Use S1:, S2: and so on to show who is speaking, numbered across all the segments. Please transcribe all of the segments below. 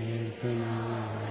S1: ഏകനായ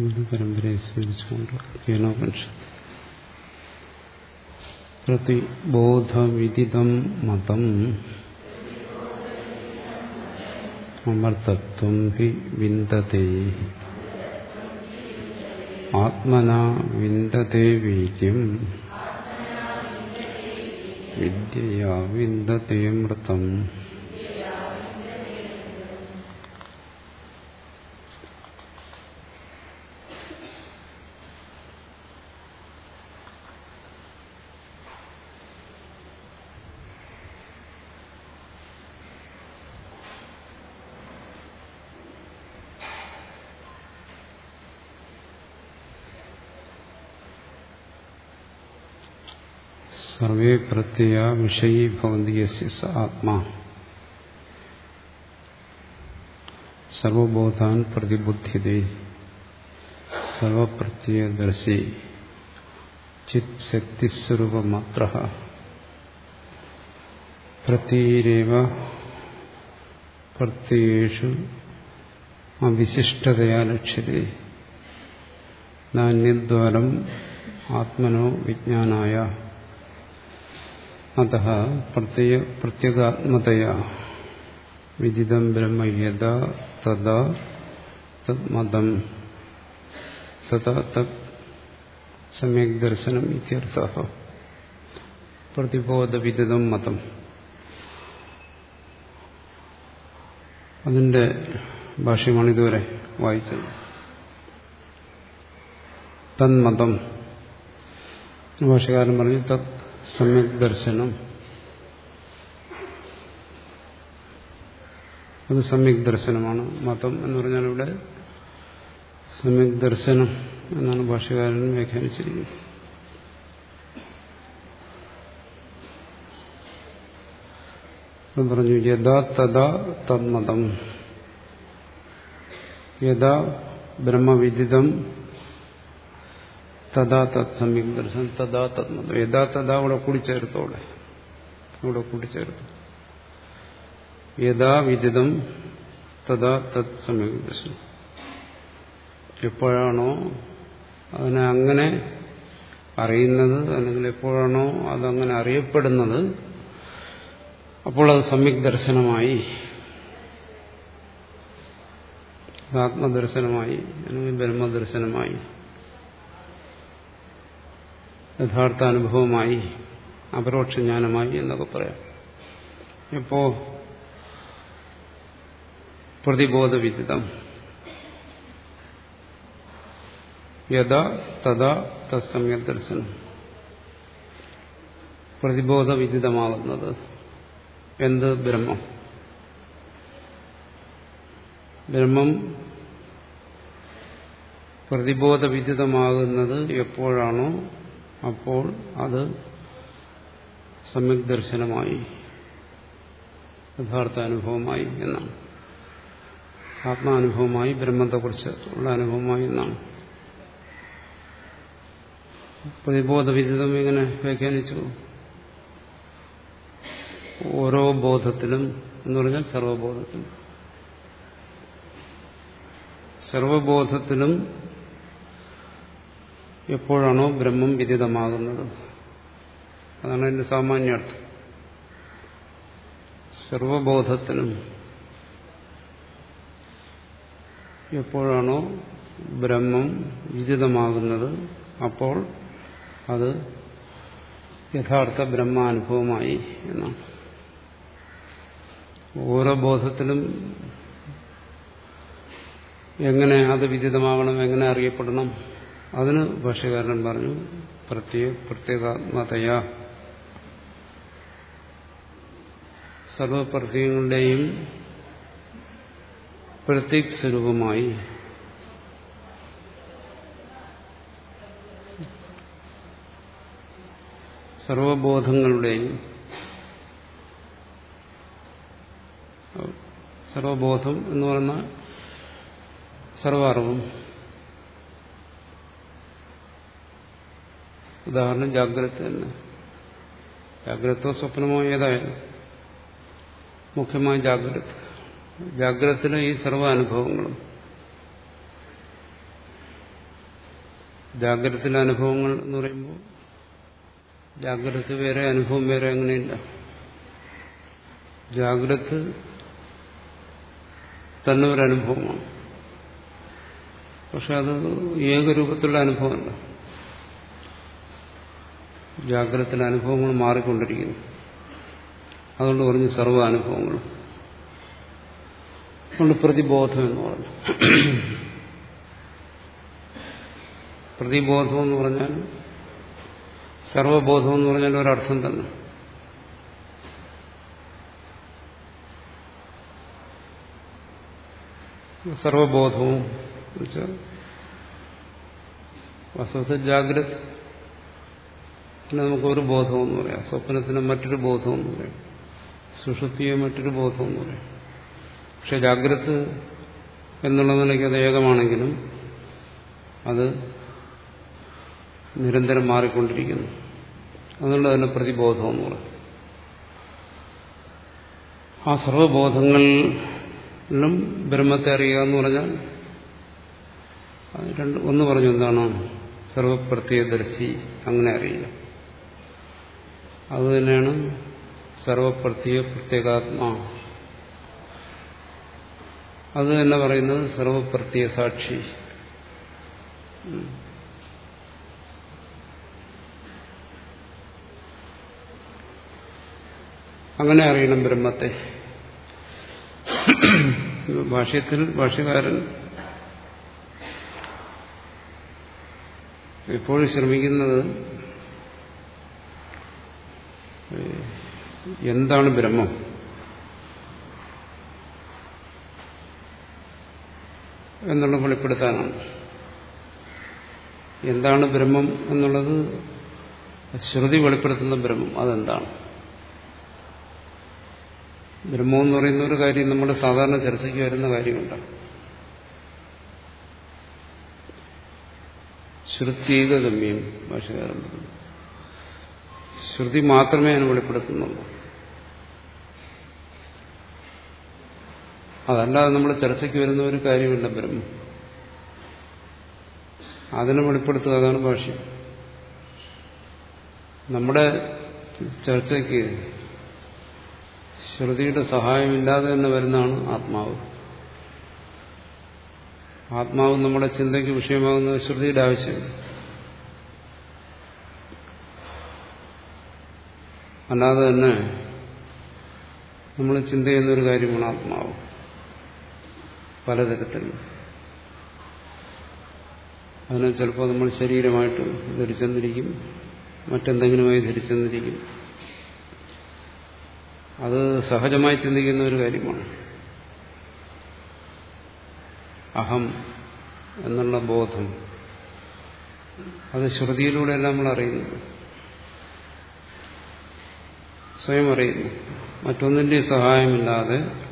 S1: പരമ്പരയെ സ്വീകരിച്ചുകൊണ്ട് കേനോപനിഷത്ത് പ്രതിബോധവിദിതം മതം അമർത്തത്വം ഹി വിന്ദത്തെ ആത്മന വിന്ദത്തെ വീര്യം. വിദ്യയാ വിന്ദത്തെ മൃതം. പ്രത്യയ വിഷയീ ഭവന്തി യസ്യ സ ആത്മാ. സർവബോധാൻ പ്രതിബുദ്ധ്യതേ. സർവപ്രത്യയദർശി ചിത് ശക്തിസ്വരൂപമാത്ര. പ്രത്യയേവ പ്രത്യയേഷു അവിശിഷ്ടതയാ ലക്ഷ്യത്തെ നാന്യദ്വാരം ആത്മനോ വിജ്ഞാനായ. അത പ്രത്യയ പ്രത്യേകാത്മതയാ വിദിതം ബ്രഹ്മ യഥാ തഥാ തദ്മതം തഥാ തത് സമ്യക് ദർശനം ഇത്യർത്ഥ പ്രതിബോധവിദിതം മതം അതിന്റെ ഭാഷ്യമാണ് ഇതുവരെ വായിച്ചത്. തന്മതം. ഭാഷകാരൻ പറഞ്ഞു തത് സമ്യക് ദർശനം അത് സമ്യക് ദർശനമാണ് മതം എന്ന് പറഞ്ഞാൽ ഇവിടെ സമ്യക് ദർശനം എന്നാണ് ഭാഷകാരൻ വ്യാഖ്യാനിച്ചിരിക്കുന്നത്. പറഞ്ഞു യഥാ തഥാ തന്മതം. യഥാ ബ്രഹ്മവിദിതം തഥാ തത് സമ്യക് ദർശനം തഥാ തത്മ യഥാ തഥാ അവിടെ കൂടിച്ചേർത്തോടെ. അവിടെ കൂടിച്ചേർത്തു. യഥാ വിദിതം തഥാ തത് സമ്യക് ദർശനം എപ്പോഴാണോ അതിനെ അങ്ങനെ അറിയുന്നത് അല്ലെങ്കിൽ എപ്പോഴാണോ അതങ്ങനെ അറിയപ്പെടുന്നത് അപ്പോൾ അത് സമ്യക് ദർശനമായി ആത്മദർശനമായി അല്ലെങ്കിൽ ബ്രഹ്മദർശനമായി യഥാർത്ഥ അനുഭവമായി അപരോക്ഷ ജ്ഞാനമായി എന്നൊക്കെ പറയാം. എപ്പോ പ്രതിബോധവിദിതം. യഥാ തഥാ തത്സമ്യ ദർശനം. പ്രതിബോധവിദിതമാകുന്നത് എന്ത് ബ്രഹ്മം? ബ്രഹ്മം പ്രതിബോധവിദിതമാകുന്നത് എപ്പോഴാണോ അപ്പോൾ അത് സമ്യക് ദർശനമായി യഥാർത്ഥ അനുഭവമായി എന്നാണ്. ആത്മാനുഭവമായി ബ്രഹ്മത്തെക്കുറിച്ച് ഉള്ള അനുഭവമായി എന്നാണ്. പ്രതിബോധവിചിതം എങ്ങനെ വ്യാഖ്യാനിച്ചു. ഓരോ ബോധത്തിലും എന്ന് പറഞ്ഞാൽ സർവബോധത്തിലും. സർവബോധത്തിലും എപ്പോഴാണോ ബ്രഹ്മം വിദിതമാകുന്നത്. അതാണ് അതിന്റെ സാമാന്യാർത്ഥം. സർവബോധത്തിനും എപ്പോഴാണോ ബ്രഹ്മം വിദിതമാകുന്നത് അപ്പോൾ അത് യഥാർത്ഥ ബ്രഹ്മാനുഭവമായി എന്നാണ്. ഓരോ ബോധത്തിലും എങ്ങനെ അത് വിദിതമാകണം എങ്ങനെ അറിയപ്പെടണം അതിന് ഭാഷകാരൻ പറഞ്ഞു പ്രത്യേക പ്രത്യേകാത്മതയാ. സർവപ്രത്യങ്ങളുടെയും പ്രത്യേക സ്വരൂപമായി സർവബോധങ്ങളുടെയും സർവബോധം എന്ന് പറയുന്ന സർവ ഉദാഹരണം ജാഗ്രത തന്നെ. ജാഗ്രതോ സ്വപ്നമോ ഏതായാലും മുഖ്യമായ ജാഗ്രത. ജാഗ്രതത്തിലെ ഈ സർവ അനുഭവങ്ങളും. ജാഗ്രതത്തിലെ അനുഭവങ്ങൾ എന്ന് പറയുമ്പോൾ ജാഗ്രത വേറെ അനുഭവം വേറെ അങ്ങനെയില്ല. ജാഗ്രത തന്നെ ഒരു അനുഭവമാണ്. പക്ഷെ അത് ഏകരൂപത്തിലുള്ള അനുഭവമല്ല. ജാഗ്രതത്തിലെ അനുഭവങ്ങൾ മാറിക്കൊണ്ടിരിക്കുന്നു. അതുകൊണ്ട് പറഞ്ഞു സർവ അനുഭവങ്ങൾ അതുകൊണ്ട് പ്രതിബോധം എന്ന് പറഞ്ഞു. പ്രതിബോധം എന്ന് പറഞ്ഞാൽ സർവബോധം എന്ന് പറഞ്ഞാൽ ഒരർത്ഥം തന്നെ. സർവബോധവും വെച്ചാൽ വാസ്തവത്തിൽ ജാഗ്രത പിന്നെ നമുക്കൊരു ബോധമെന്ന് പറയാം. സ്വപ്നത്തിന് മറ്റൊരു ബോധമെന്ന് പറയാം. സുഷുപ്തിയെ മറ്റൊരു ബോധമെന്ന് പറയാം. പക്ഷെ ജാഗ്രത് എന്നുള്ള നിലയ്ക്ക് അത് ഏകമാണെങ്കിലും അത് നിരന്തരം മാറിക്കൊണ്ടിരിക്കുന്നു. അതുകൊണ്ട് തന്നെ പ്രതിബോധം എന്ന് പറയും. ആ സർവബോധങ്ങളിലും ബ്രഹ്മത്തെ അറിയുക എന്ന് പറഞ്ഞാൽ രണ്ട് ഒന്ന് പറഞ്ഞു എന്താണ്? സർവപ്രത്യദർശി അങ്ങനെ അറിയുക. അതുതന്നെയാണ് സർവപ്രത്യ പ്രത്യേകാത്മാ. അത് തന്നെ പറയുന്നത് സർവപ്രത്യ സാക്ഷി. അങ്ങനെ അറിയണം ബ്രഹ്മത്തെ. ഭാഷ്യത്തിൽ ഭാഷ്യകാരൻ എപ്പോഴും ശ്രമിക്കുന്നത് എന്താണ് ബ്രഹ്മം? എന്നുള്ള വെളിപ്പെടുത്താനാണ്. എന്താണ് ബ്രഹ്മം എന്നുള്ളത്? ശ്രുതി വെളിപ്പെടുത്തുന്ന ബ്രഹ്മം അതെന്താണ്? ബ്രഹ്മം എന്ന് പറയുന്ന ഒരു കാര്യം നമ്മുടെ സാധാരണ ചർച്ചയ്ക്ക് വരുന്ന കാര്യമുണ്ടാണ് ശ്രുതീകഗമ്യം ഭാഷകാരം ശ്രുതി മാത്രമേ അതിന് വെളിപ്പെടുത്തുന്നുള്ളൂ. അതല്ലാതെ നമ്മൾ ചർച്ചയ്ക്ക് വരുന്ന ഒരു കാര്യമില്ല ബ്രഹ്മം. അതിനെ വെളിപ്പെടുത്തുക അതാണ് ഭാഷ്യം. നമ്മുടെ ചർച്ചയ്ക്ക് ശ്രുതിയുടെ സഹായമില്ലാതെ തന്നെ വരുന്നതാണ് ആത്മാവ്. ആത്മാവ് നമ്മുടെ ചിന്തയ്ക്ക് വിഷയമാകുന്നത് ശ്രുതിയുടെ ആവശ്യമില്ല അല്ലാതെ തന്നെ നമ്മൾ ചിന്ത ചെയ്യുന്നൊരു കാര്യമാണ് ആത്മാവ്. പലതരത്തിൽ. അതിനെ ചിലപ്പോൾ നമ്മൾ ശരീരമായിട്ട് ധരിച്ചെന്നിരിക്കും മറ്റെന്തെങ്കിലുമായി ധരിച്ചെന്നിരിക്കും. അത് സഹജമായി ചിന്തിക്കുന്ന ഒരു കാര്യമാണ്. അഹം എന്നുള്ള ബോധം. അത് ശ്രുതിയിലൂടെയല്ല നമ്മൾ അറിയുന്നു സ്വയം അറിയുന്നു. മറ്റൊന്നിന്റെ സഹായമില്ലാതെ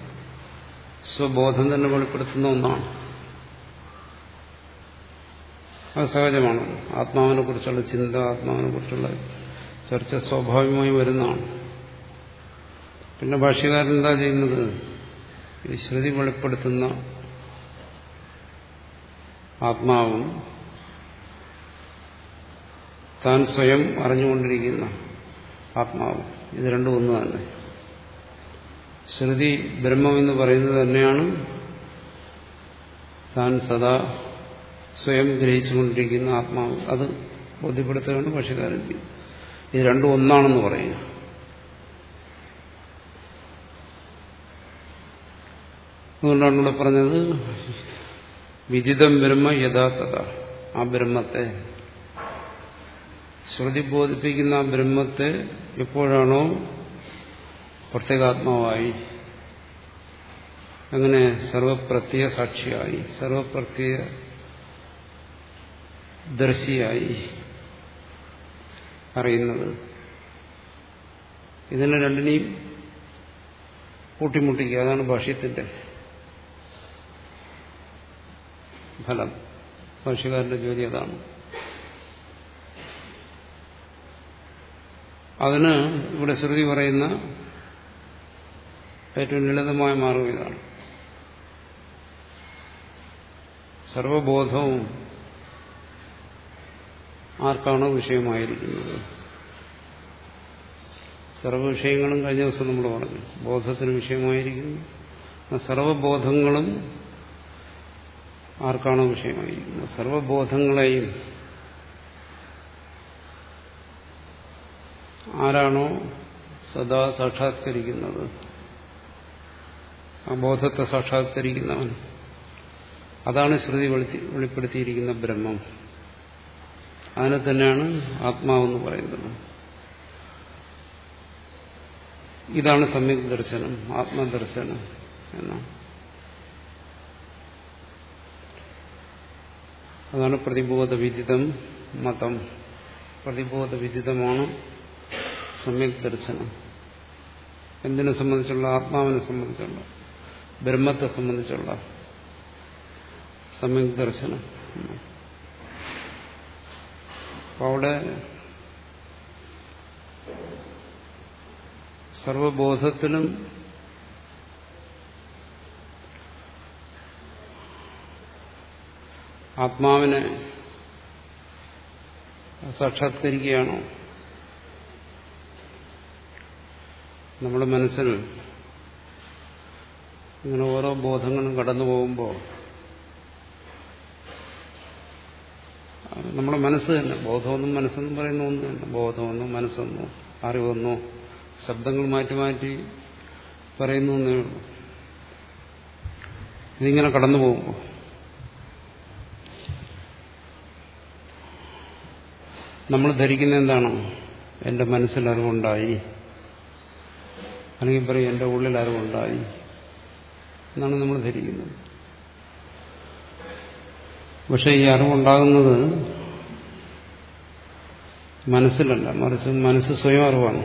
S1: സ്വബോധം തന്നെ വെളിപ്പെടുത്തുന്ന ഒന്നാണ്. അത് സഹജമാണ്. ആത്മാവിനെ കുറിച്ചുള്ള ചിന്ത ആത്മാവിനെ കുറിച്ചുള്ള ചർച്ച സ്വാഭാവികമായി വരുന്നതാണ്. പിന്നെ ഭാഷ്യകാരൻ എന്താ ചെയ്യുന്നത്? ഈ ശ്രുതി വെളിപ്പെടുത്തുന്ന ആത്മാവും താൻ സ്വയം അറിഞ്ഞുകൊണ്ടിരിക്കുന്ന ആത്മാവും. ഇത് രണ്ടും ഒന്ന് തന്നെ. ശ്രുതി ബ്രഹ്മം എന്ന് പറയുന്നത് തന്നെയാണ്. താൻ സദാ സ്വയം ഗ്രഹിച്ചുകൊണ്ടിരിക്കുന്ന ആത്മാവ്. അത് ബോധ്യപ്പെടുത്തുകയാണ് പക്ഷികാരം ചെയ്യുന്നത്. ഇത് രണ്ടും ഒന്നാണെന്ന് പറയുക. അതുകൊണ്ടാണ് ഇവിടെ പറഞ്ഞത് വിദിതം ബ്രഹ്മ യഥാർത്ഥത ആ ബ്രഹ്മത്തെ. ശ്രുതി ബോധിപ്പിക്കുന്ന ആ ബ്രഹ്മത്തെ എപ്പോഴാണോ പ്രത്യേകാത്മാവായി. അങ്ങനെ സർവപ്രത്യ സാക്ഷിയായി സർവപ്രത്യ ദർശിയായി അറിയുന്നത്. ഇതിനെ രണ്ടിനെയും കൂട്ടിമുട്ടിക്കുക അതാണ് ഭാഷ്യത്തിന്റെ ഫലം. ഭാഷ്യക്കാരന്റെ ജോലി അതാണ്. അതിന് ഇവിടെ ശ്രുതി പറയുന്ന ഏറ്റവും ലളിതമായ മാർഗം ഇതാണ്. സർവബോധവും ആർക്കാണോ വിഷയമായിരിക്കുന്നത്? സർവവിഷയങ്ങളും കഴിഞ്ഞ ദിവസം നമ്മൾ പറഞ്ഞു. ബോധത്തിന് വിഷയമായിരിക്കുന്നു. സർവബോധങ്ങളും ആർക്കാണോ വിഷയമായിരിക്കുന്നത് സർവബോധങ്ങളെയും ആരാണോ സദാ സാക്ഷാത്കരിക്കുന്നത്? ആ ബോധത്തെ സാക്ഷാത്കരിക്കുന്നവൻ. അതാണ് ശ്രുതി വെളിപ്പെടുത്തിയിരിക്കുന്ന ബ്രഹ്മം. അതിനെ തന്നെയാണ് ആത്മാവെന്ന് പറയുന്നത്. ഇതാണ് സമ്യക് ദർശനം ആത്മദർശനം എന്നാണ്. അതാണ് പ്രതിബോധ വിദിതം മതം. പ്രതിബോധ വിദിതമാണ് സമ്യക് ദർശനം. എന്തിനെ സംബന്ധിച്ചുള്ള? ആത്മാവിനെ സംബന്ധിച്ചുള്ള. ബ്രഹ്മത്തെ സംബന്ധിച്ചുള്ള സമ്യക് ദർശനം. അവിടെ സർവബോധത്തിനും ആത്മാവിനെ സാക്ഷാത്കരിക്കുകയാണോ? നമ്മുടെ മനസ്സിൽ ഇങ്ങനെ ഓരോ ബോധങ്ങളും കടന്നു പോകുമ്പോൾ നമ്മുടെ മനസ്സ് തന്നെ ബോധമൊന്നും മനസ്സെന്നും പറയുന്ന ഒന്ന് തന്നെ ബോധമൊന്നോ മനസ്സൊന്നോ അറിവൊന്നോ ശബ്ദങ്ങൾ മാറ്റി മാറ്റി പറയുന്നു എന്നേ ഉള്ളൂ. ഇതിങ്ങനെ കടന്നു പോകുമ്പോൾ നമ്മൾ ധരിക്കുന്ന എന്താണ്? എന്റെ മനസ്സിൽ അറിവുണ്ടായി. അല്ലെങ്കിൽ പറയും എന്റെ ഉള്ളിൽ അറിവുണ്ടായി. എന്നാണ് നമ്മൾ ധരിക്കുന്നത്. പക്ഷെ ഈ അറിവുണ്ടാകുന്നത് മനസ്സിലല്ല. മറിച്ച് മനസ്സ് സ്വയം അറിവാണ്.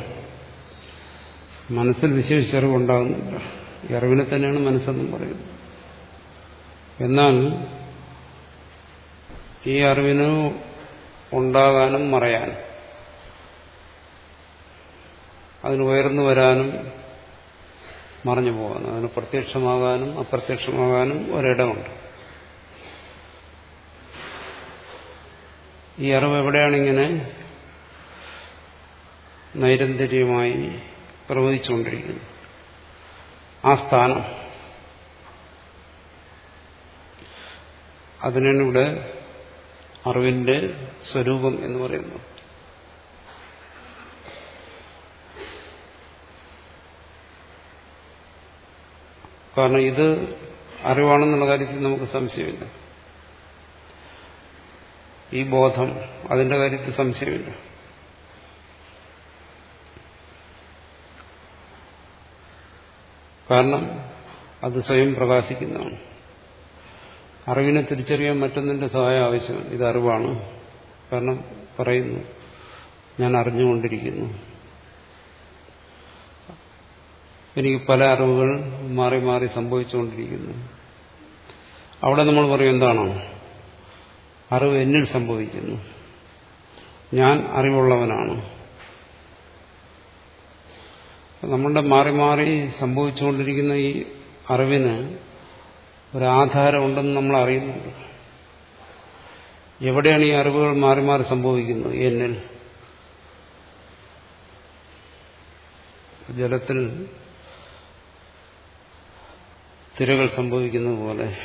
S1: മനസ്സിൽ വിശേഷിച്ച അറിവുണ്ടാകുന്നില്ല. ഈ അറിവിനെ തന്നെയാണ് മനസ്സെന്നും പറയുന്നത്. എന്നാൽ ഈ അറിവിന് ഉണ്ടാകാനും മറയാനും അതിന് ഉയർന്നു വരാനും മറഞ്ഞു പോകാനും അതിന് പ്രത്യക്ഷമാകാനും അപ്രത്യക്ഷമാകാനും ഒരിടമുണ്ട്. ഈ അറിവ് എവിടെയാണിങ്ങനെ നൈരന്തര്യമായി പ്രവചിച്ചുകൊണ്ടിരിക്കുന്നത്? ആ സ്ഥാനം. അതിനാണ് ഇവിടെ അറിവിന്റെ സ്വരൂപം എന്ന് പറയുന്നത് കാരണം ഇത് അറിവാണെന്നുള്ള കാര്യത്തിൽ നമുക്ക് സംശയമില്ല. ഈ ബോധം അതിന്റെ കാര്യത്തിൽ സംശയമില്ല. കാരണം അത് സ്വയം പ്രകാശിക്കുന്നതാണ്. അറിവിനെ തിരിച്ചറിയാൻ മറ്റൊന്നിന്റെ സഹായം ആവശ്യമാണ്. ഇത് അറിവാണ്. കാരണം പറയുന്നു ഞാൻ അറിഞ്ഞുകൊണ്ടിരിക്കുന്നു. എനിക്ക് പല അറിവുകൾ മാറി മാറി സംഭവിച്ചുകൊണ്ടിരിക്കുന്നു. അവിടെ നമ്മൾ പറയും എന്താണോ? അറിവ് എന്നിൽ സംഭവിക്കുന്നു. ഞാൻ അറിവുള്ളവനാണ്. നമ്മളുടെ മാറി മാറി സംഭവിച്ചുകൊണ്ടിരിക്കുന്ന ഈ അറിവിന് ഒരാധാരമുണ്ടെന്ന് നമ്മൾ അറിയുന്നുണ്ട്. എവിടെയാണ് ഈ അറിവുകൾ മാറി മാറി സംഭവിക്കുന്നത്? എന്നിൽ. ജലത്തിൽ തിരകൾ സംഭവിക്കുന്നത് പോലെ.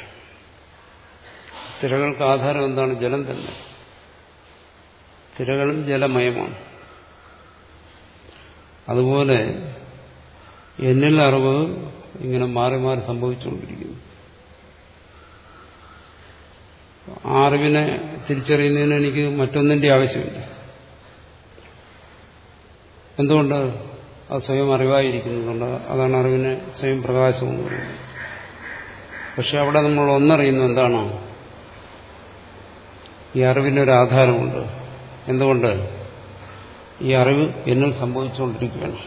S1: തിരകൾക്ക് ആധാരം എന്താണ്? ജലം തന്നെ. തിരകളും ജലമയമാണ്. അതുപോലെ എന്നിൽ അറിവ് ഇങ്ങനെ മാറി മാറി സംഭവിച്ചുകൊണ്ടിരിക്കുന്നു. ആ അറിവിനെ തിരിച്ചറിയുന്നതിന് എനിക്ക് മറ്റൊന്നിന്റെ ആവശ്യമില്ല. എന്തുകൊണ്ട്? അത് സ്വയം അറിവായിരിക്കുന്നതുകൊണ്ട് അതാണ് അറിവിനെ സ്വയം പ്രകാശം എന്ന് പറയുന്നത്. പക്ഷെ അവിടെ നമ്മൾ ഒന്നറിയുന്നു എന്താണോ? ഈ അറിവിനൊരു ആധാരമുണ്ട്. എന്തുകൊണ്ട്? ഈ അറിവ് എന്നിൽ സംഭവിച്ചുകൊണ്ടിരിക്കുകയാണ്.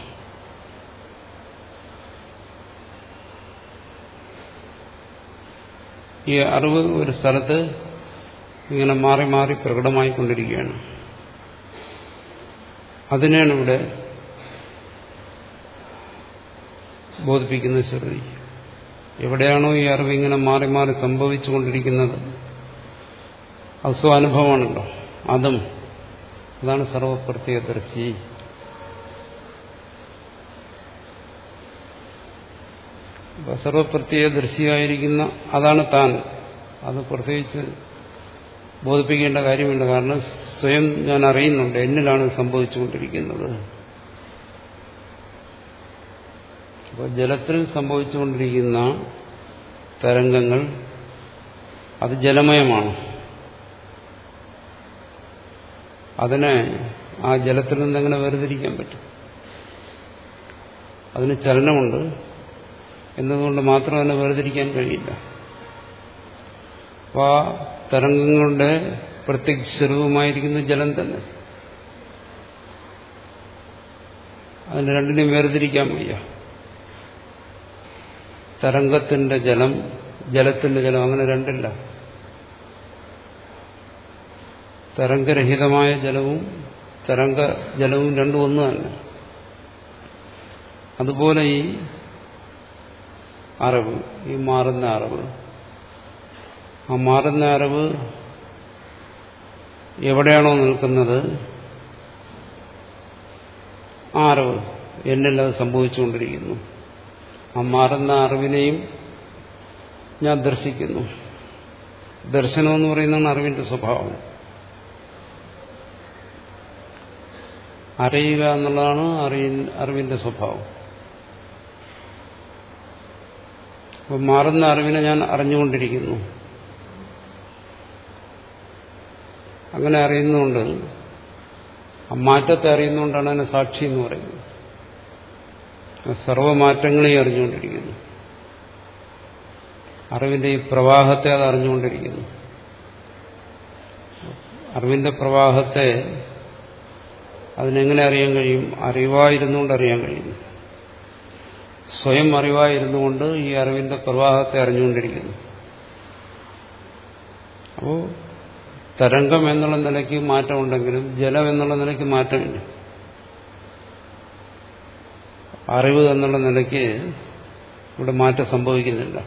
S1: ഈ അറിവ് ഒരു സ്ഥലത്ത് ഇങ്ങനെ മാറി മാറി പ്രകടമായിക്കൊണ്ടിരിക്കുകയാണ്. അതിനെയാണ് ഇവിടെ ബോധിപ്പിക്കുന്ന ശ്രുതി. എവിടെയാണോ ഈ അറിവ് ഇങ്ങനെ മാറി മാറി സംഭവിച്ചുകൊണ്ടിരിക്കുന്നത്. അത്. സ്വാനുഭവമാണല്ലോ അതും അതാണ് സർവപ്രത്യദർശി സർവപ്രത്യദർശിയായിരിക്കുന്ന അതാണ് താൻ. അത് പ്രത്യേകിച്ച് ബോധിപ്പിക്കേണ്ട കാര്യമില്ല. കാരണം സ്വയം ഞാൻ അറിയുന്നുണ്ട്. എന്നിലാണ് സംഭവിച്ചുകൊണ്ടിരിക്കുന്നത്. അപ്പോൾ ജലത്തിൽ സംഭവിച്ചുകൊണ്ടിരിക്കുന്ന തരംഗങ്ങൾ. അത് ജലമയമാണ്. അതിനെ ആ ജലത്തിൽ നിന്ന് എങ്ങനെ വേർതിരിക്കാൻ പറ്റും? അതിന് ചലനമുണ്ട്. എന്നതുകൊണ്ട് മാത്രം അതിനെ വേർതിരിക്കാൻ കഴിയില്ല. അപ്പോൾ ആ തരംഗങ്ങളുടെ പ്രത്യക്ഷരൂപമായിരിക്കുന്ന ജലം തന്നെ. അതിന് രണ്ടിനെയും വേർതിരിക്കാൻ വയ്യ. തരംഗത്തിന്റെ ജലം ജലത്തിന്റെ ജലം അങ്ങനെ രണ്ടില്ല. തരംഗരഹിതമായ ജലവും തരംഗ ജലവും രണ്ടും ഒന്ന് തന്നെ. അതുപോലെ ഈ അറിവ് ഈ മാറുന്ന അറിവ്. ആ മാറുന്ന അറിവ് എവിടെയാണോ നിൽക്കുന്നത്? ആ അറിവ് എന്നിൽ അത് സംഭവിച്ചുകൊണ്ടിരിക്കുന്നു. ആ മാറുന്ന അറിവിനെയും ഞാൻ ദർശിക്കുന്നു. ദർശനം എന്ന് പറയുന്നതാണ് അറിവിന്റെ സ്വഭാവം. അറിയുക എന്നുള്ളതാണ് അറിയ അറിവിന്റെ സ്വഭാവം. അപ്പൊ മാറുന്ന അറിവിനെ ഞാൻ അറിഞ്ഞുകൊണ്ടിരിക്കുന്നു. അങ്ങനെ അറിയുന്നുകൊണ്ട് ആ മാറ്റത്തെ അറിയുന്നുകൊണ്ടാണ് അതിനെ സാക്ഷി എന്ന് പറയുന്നത്. സർവമാറ്റങ്ങളെയും അറിഞ്ഞുകൊണ്ടിരിക്കുന്നു. അറിവിന്റെ ഈ പ്രവാഹത്തെ അത് അറിഞ്ഞുകൊണ്ടിരിക്കുന്നു. അറിവിന്റെ പ്രവാഹത്തെ അതിനെങ്ങനെ അറിയാൻ കഴിയും? അറിവായിരുന്നുകൊണ്ട് അറിയാൻ കഴിയുന്നു സ്വയം അറിവായിരുന്നുകൊണ്ട് ഈ അറിവിന്റെ പ്രവാഹത്തെ അറിഞ്ഞുകൊണ്ടിരിക്കുന്നു. അപ്പോൾ തരംഗം എന്നുള്ള നിലയ്ക്ക് മാറ്റമുണ്ടെങ്കിലും ജലം എന്നുള്ള നിലയ്ക്ക് മാറ്റമില്ല. അറിവ് എന്നുള്ള നിലയ്ക്ക് ഇവിടെ മാറ്റം സംഭവിക്കുന്നില്ല.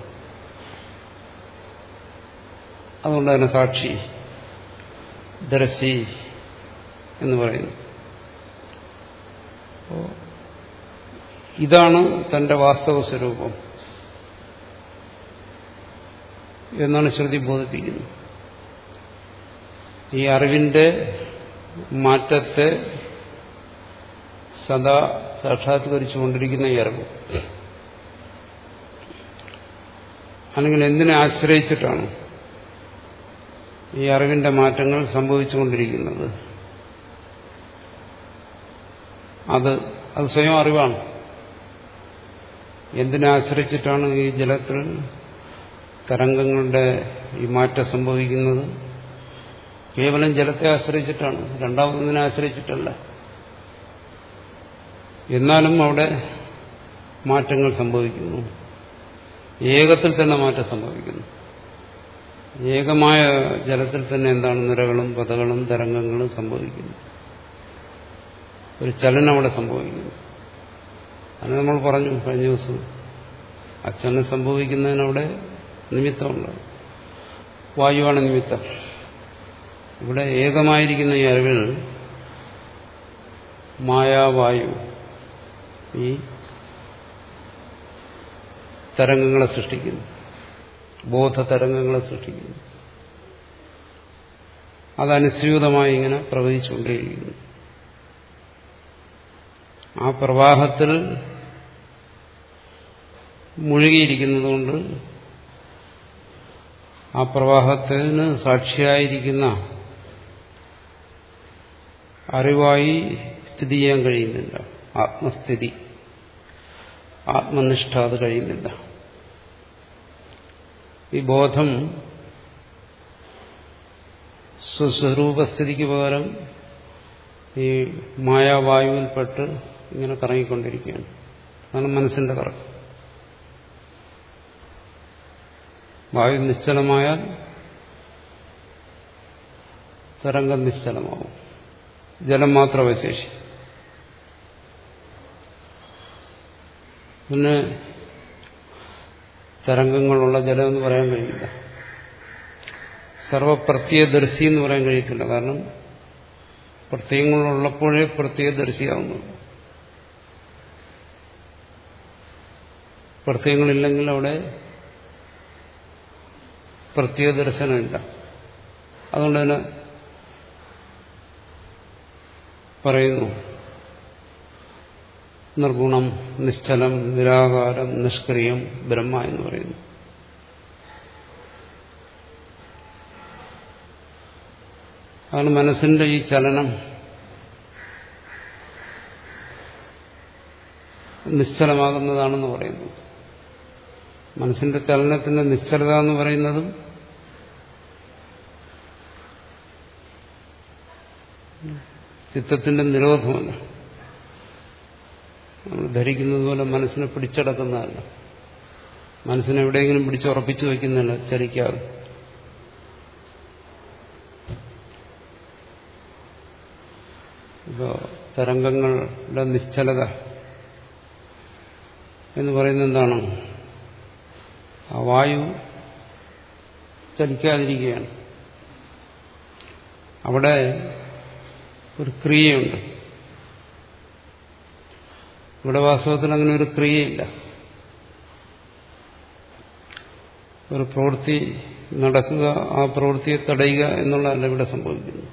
S1: അതുകൊണ്ട് തന്നെ സാക്ഷി ദർശി എന്ന് പറയുന്നു. ഇതാണ് തന്റെ വാസ്തവ സ്വരൂപം എന്നാണ് ശ്രുതി ബോധിപ്പിക്കുന്നത്. ഈ അറിവിന്റെ മാറ്റത്തെ സദാ സാക്ഷാത്കരിച്ചുകൊണ്ടിരിക്കുന്ന ഈ അറിവ്. അല്ലെങ്കിൽ എന്തിനെ ആശ്രയിച്ചിട്ടാണ് ഈ അറിവിന്റെ മാറ്റങ്ങൾ സംഭവിച്ചുകൊണ്ടിരിക്കുന്നത്? അത് അത് സ്വയം അറിവാണ്. എന്തിനെ ആശ്രയിച്ചിട്ടാണ് ഈ ജലത്തിൽ തരംഗങ്ങളുടെ ഈ മാറ്റം സംഭവിക്കുന്നത്? കേവലം ജലത്തെ ആശ്രയിച്ചിട്ടാണ്. രണ്ടാമതൊന്നിനെ ആശ്രയിച്ചിട്ടല്ല? എന്നാലും അവിടെ മാറ്റങ്ങൾ സംഭവിക്കുന്നു. ഏകത്തിൽ തന്നെ മാറ്റം സംഭവിക്കുന്നു. ഏകമായ ജലത്തിൽ തന്നെ എന്താണ് നിരകളും പതകളും തരംഗങ്ങളും സംഭവിക്കുന്നു. ഒരു ചലനം അവിടെ സംഭവിക്കുന്നു. അത് നമ്മൾ പറഞ്ഞു കഴിഞ്ഞ ദിവസം. അച്ഛനെ സംഭവിക്കുന്നതിനവിടെ നിമിത്തമുണ്ട് വായുവാണ് നിമിത്തം. ഇവിടെ ഏകമായിരിക്കുന്ന ഈ അറിവിൽ മായാവായു ഈ തരംഗങ്ങളെ സൃഷ്ടിക്കുന്നു. ബോധ തരംഗങ്ങളെ സൃഷ്ടിക്കുന്നു. അതനുസ്യൂതമായി ഇങ്ങനെ പ്രവഹിച്ചുകൊണ്ടേയിരിക്കുന്നു ആ പ്രവാഹത്തിൽ മുഴുകിയിരിക്കുന്നതുകൊണ്ട് ആ പ്രവാഹത്തിന് സാക്ഷിയായിരിക്കുന്ന അറിവായി സ്ഥിതി ചെയ്യാൻ കഴിയുന്നില്ല. ആത്മസ്ഥിതി. ആത്മനിഷ്ഠ അത് കഴിയുന്നില്ല. ഈ ബോധം സ്വസ്വരൂപസ്ഥിതിക്ക് പകരം ഈ മായാവായുവിൽപ്പെട്ട് ഇങ്ങനെ കറങ്ങിക്കൊണ്ടിരിക്കുകയാണ്. അതാണ് മനസ്സിന്റെ കറക്കം. വായു നിശ്ചലമായാൽ തരംഗം നിശ്ചലമാവും. ജലം മാത്രം അവശേഷിക്കും. പിന്നെ തരംഗങ്ങളുള്ള ജലം എന്ന് പറയാൻ കഴിയില്ല. സർവപ്രത്യദർശി എന്ന് പറയാൻ കഴിയത്തില്ല. കാരണം പ്രത്യയങ്ങളുള്ളപ്പോഴേ പ്രത്യേകദർശിയാവുന്നു പ്രത്യയങ്ങളില്ലെങ്കിൽ അവിടെ പ്രത്യയദർശനമില്ല. അതുകൊണ്ട് തന്നെ പറയുന്നു നിർഗുണം നിശ്ചലം നിരാകാരം നിഷ്ക്രിയം ബ്രഹ്മ എന്ന് പറയുന്നു. അതാണ് മനസ്സിന്റെ ഈ ചലനം. നിശ്ചലമാകുന്നതാണെന്ന് പറയുന്നു. മനസ്സിന്റെ ചലനത്തിന്റെ നിശ്ചലത എന്ന് പറയുന്നതും ചിത്തത്തിന്റെ നിരോധമല്ല. ധരിക്കുന്നത് പോലെ മനസ്സിനെ പിടിച്ചടക്കുന്നതല്ല. മനസ്സിനെ എവിടെയെങ്കിലും പിടിച്ചുറപ്പിച്ചു വയ്ക്കുന്നില്ല ചലിക്കാതെ ഇപ്പോ തരംഗങ്ങളുടെ നിശ്ചലത എന്ന് പറയുന്നത് എന്താണ്? ആ വായു ചലിക്കാതിരിക്കുകയാണ്. അവിടെ ഒരു ക്രിയയുണ്ട്. ഇവിടെ വാസ്തവത്തിൽ അങ്ങനെ ഒരു ക്രിയയില്ല. ഒരു പ്രവൃത്തി നടക്കുക ആ പ്രവൃത്തിയെ തടയുക എന്നുള്ളതല്ല ഇവിടെ സംഭവിക്കുന്നു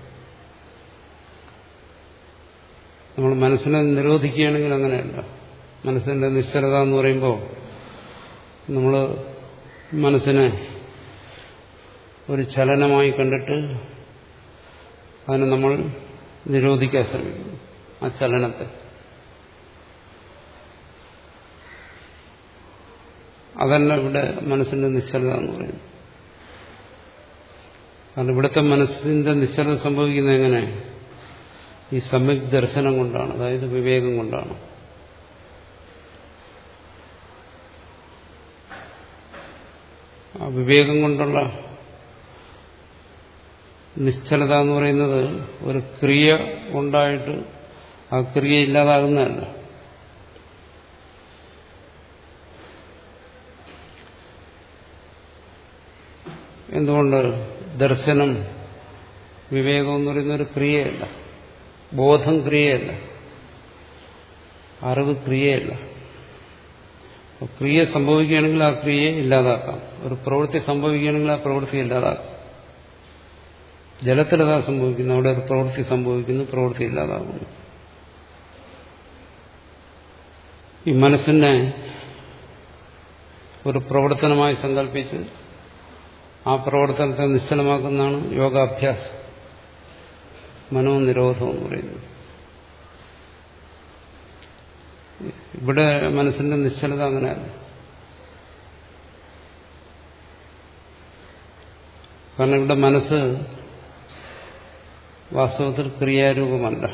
S1: നമ്മൾ മനസ്സിനെ നിരോധിക്കുകയാണെങ്കിൽ അങ്ങനെയല്ല. മനസ്സിന്റെ നിശ്ചലത എന്ന് പറയുമ്പോൾ നമ്മൾ മനസ്സിനെ ഒരു ചലനമായി കണ്ടിട്ട് അതിനെ നമ്മൾ നിരോധിക്കാൻ ശ്രമിക്കുന്നു. ആ ചലനത്തെ. അതല്ല ഇവിടെ മനസ്സിന്റെ നിശ്ചലത എന്ന് പറയുന്നത്. കാരണം ഇവിടുത്തെ മനസ്സിന്റെ നിശ്ചലത സംഭവിക്കുന്നത് എങ്ങനെ? ഈ സമ്യക് ദർശനം കൊണ്ടാണ് അതായത് വിവേകം കൊണ്ടാണ്. ആ വിവേകം കൊണ്ടുള്ള നിശ്ചലത എന്ന് പറയുന്നത് ഒരു ക്രിയ ഉണ്ടായിട്ട് ആ ക്രിയ ഇല്ലാതാകുന്നതല്ല. എന്തുകൊണ്ട് ദർശനം വിവേകം എന്ന് പറയുന്ന ഒരു ക്രിയയല്ല. ബോധം ക്രിയയല്ല. അറിവ് ക്രിയയല്ല. ക്രിയ സംഭവിക്കുകയാണെങ്കിൽ ആ ക്രിയയെ ഇല്ലാതാക്കാം. ഒരു പ്രവൃത്തി സംഭവിക്കുകയാണെങ്കിൽ ആ പ്രവൃത്തി ഇല്ലാതാക്കാം. ജലത്തിലതാ സംഭവിക്കുന്നു. അവിടെ ഒരു പ്രവൃത്തി സംഭവിക്കുന്നു. പ്രവൃത്തി ഇല്ലാതാകുന്നു. ഈ മനസ്സിനെ ഒരു പ്രവർത്തനമായി സങ്കല്പിച്ച് ആ പ്രവർത്തനത്തെ നിശ്ചലമാക്കുന്നതാണ് യോഗാഭ്യാസം. മനോനിരോധം എന്ന് പറയുന്നത്. ഇവിടെ മനസ്സിന്റെ നിശ്ചലത അങ്ങനെയല്ല. കാരണം ഇവിടെ മനസ്സ് വാസ്തവത്തിൽ ക്രിയാരൂപമല്ല.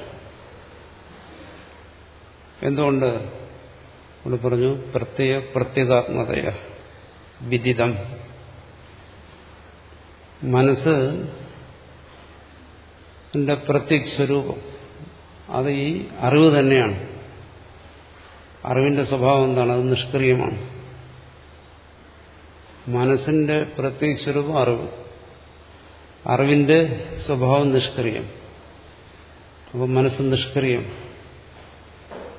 S1: എന്തുകൊണ്ട്? ഇവിടെ പറഞ്ഞു പ്രത്യേക പ്രത്യേകാത്മതയ വിദിതം. മനസ്സ് പ്രത്യക് സ്വരൂപം. അത് ഈ അറിവ് തന്നെയാണ്. അറിവിന്റെ സ്വഭാവം എന്താണ്? അത് നിഷ്ക്രിയമാണ്. മനസ്സിന്റെ പ്രത്യേക സ്വരൂപം അറിവ്. അറിവിന്റെ സ്വഭാവം നിഷ്ക്രിയം. അപ്പം മനസ്സ് നിഷ്ക്രിയം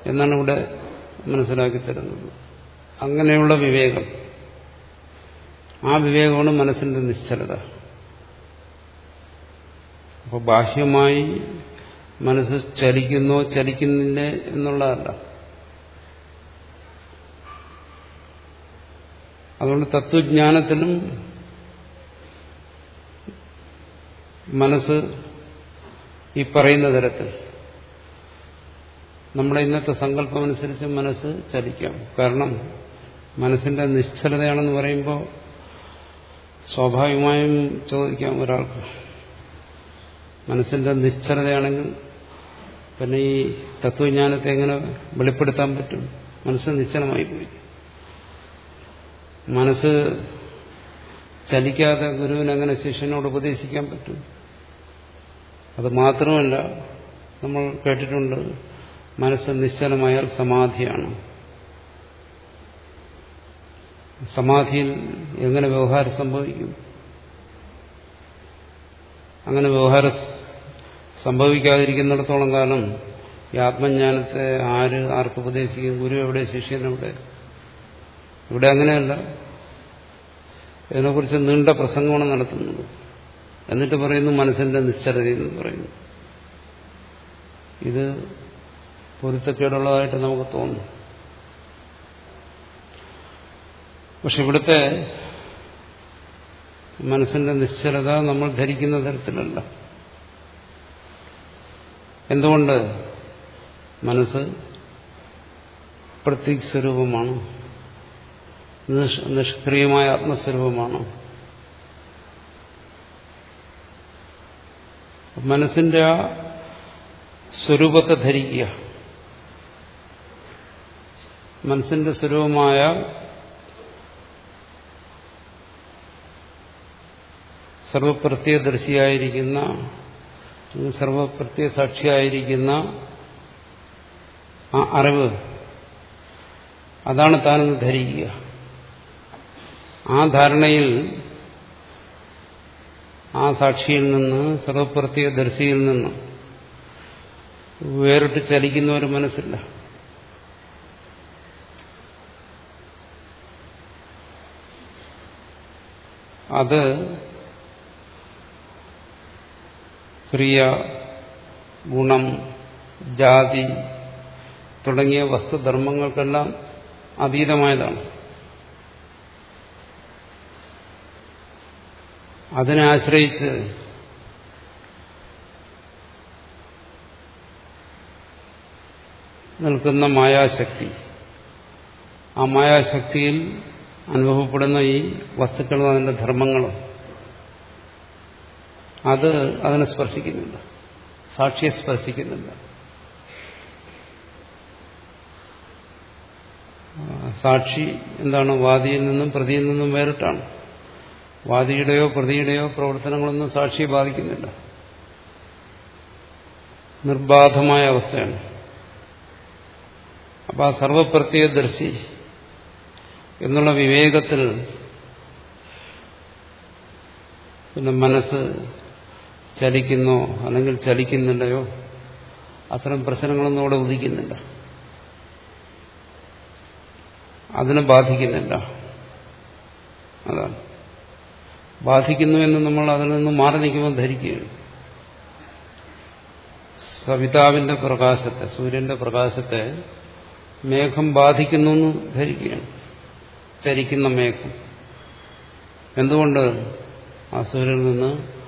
S1: എന്നാണ് ഇവിടെ മനസ്സിലാക്കി തരുന്നത്. അങ്ങനെയുള്ള വിവേകം. ആ വിവേകമാണ് മനസ്സിന്റെ നിശ്ചലത. അപ്പോൾ ബാഹ്യമായി മനസ്സ് ചലിക്കുന്നോ ചലിക്കുന്നില്ല എന്നുള്ളതല്ല. അതുകൊണ്ട് തത്വജ്ഞാനത്തിലും മനസ്സ് ഈ പറയുന്ന തരത്തിൽ നമ്മുടെ ഇന്നത്തെ സങ്കല്പം അനുസരിച്ച് മനസ്സ് ചലിക്കാം. കാരണം മനസ്സിന്റെ നിശ്ചലതയാണെന്ന് പറയുമ്പോൾ സ്വാഭാവികമായും ചോദിക്കാം ഒരാൾക്ക്. മനസ്സിന്റെ നിശ്ചലതയാണെങ്കിൽ പിന്നെ ഈ തത്വജ്ഞാനത്തെ എങ്ങനെ വെളിപ്പെടുത്താൻ പറ്റും? മനസ്സ് നിശ്ചലമായി പോയി. മനസ്സ് ചലിക്കാതെ ഗുരുവിനെങ്ങനെ ശിഷ്യനോട് ഉപദേശിക്കാൻ പറ്റും? അത് മാത്രമല്ല നമ്മൾ കേട്ടിട്ടുണ്ട് മനസ്സ് നിശ്ചലമായാൽ സമാധിയാണ്. സമാധിയിൽ എങ്ങനെ വ്യവഹാരം സംഭവിക്കും? അങ്ങനെ വ്യവഹാരം സംഭവിക്കാതിരിക്കുന്നിടത്തോളം കാലം ഈ ആത്മജ്ഞാനത്തെ ആര് ആർക്ക് ഉപദേശിക്കും? ഗുരു എവിടെ ശിഷ്യൻ എവിടെ? ഇവിടെ അങ്ങനെയല്ല. ഇതിനെക്കുറിച്ച് നീണ്ട പ്രസംഗമാണ് നടത്തുന്നത്. എന്നിട്ട് പറയുന്നു മനസ്സിന്റെ നിശ്ചലത എന്ന് പറയുന്നു. ഇത് പൊരുത്തക്കേടുള്ളതായിട്ട് നമുക്ക് തോന്നും. പക്ഷെ ഇവിടുത്തെ മനസ്സിന്റെ നിശ്ചലത നമ്മൾ ധരിക്കുന്ന തരത്തിലല്ല. എന്തുകൊണ്ട് മനസ്സ് പ്രത്യേക സ്വരൂപമാണ്? നിഷ്ക്രിയമായ ആത്മസ്വരൂപമാണ്. മനസ്സിന്റെ ആ സ്വരൂപത്തെ ധരിക്കുക. മനസ്സിന്റെ സ്വരൂപമായ സർവപ്രത്യദർശിയായിരിക്കുന്ന സർവപ്രത്യ സാക്ഷിയായിരിക്കുന്ന ആ അറിവ് അതാണ് താനെന്ന് ധരിക്കുക. ആ ധാരണയിൽ ആ സാക്ഷിയിൽ നിന്ന് സർവപ്രത്യദർശിയിൽ നിന്ന് വേറിട്ട് ചലിക്കുന്ന ഒരു മനസ്സില്ല. അത് ക്രിയ ഗുണം ജാതി തുടങ്ങിയ വസ്തുധർമ്മങ്ങൾക്കെല്ലാം അതീതമായതാണ്. അതിനെ ആശ്രയിച്ച് നിൽക്കുന്ന മായാശക്തി. ആ മായാശക്തിയിൽ അനുഭവപ്പെടുന്ന ഈ വസ്തുക്കളും അതിന്റെ ധർമ്മങ്ങളും അത് അതിനെ സ്പർശിക്കുന്നില്ല. സാക്ഷിയെ സ്പർശിക്കുന്നില്ല. സാക്ഷി എന്താണ്? വാദിയിൽ നിന്നും പ്രതിയിൽ നിന്നും വേറിട്ടാണ്. വാദിയുടെയോ പ്രതിയുടെയോ പ്രവർത്തനങ്ങളൊന്നും സാക്ഷിയെ ബാധിക്കുന്നില്ല. നിർബാധമായ അവസ്ഥയാണ്. അപ്പൊ ആ സർവപ്രത്യദർശി എന്നുള്ള വിവേകത്തിൽ പിന്നെ മനസ്സ് ചലിക്കുന്നോ അല്ലെങ്കിൽ ചലിക്കുന്നില്ലയോ? അത്തരം പ്രശ്നങ്ങളൊന്നും അവിടെ ഉദിക്കുന്നില്ല. അതിനെ ബാധിക്കുന്നില്ല. അതാണ്. ബാധിക്കുന്നു എന്ന് നമ്മൾ അതിൽ നിന്ന് മാറി നിൽക്കുമ്പോൾ ധരിക്കുകയാണ്. സവിതാവിന്റെ പ്രകാശത്തെ സൂര്യന്റെ പ്രകാശത്തെ മേഘം ബാധിക്കുന്നു എന്ന് ധരിക്കുകയാണ്. ചരിക്കുന്ന മേഘം. എന്തുകൊണ്ട്? ആ സൂര്യനിൽ നിന്ന്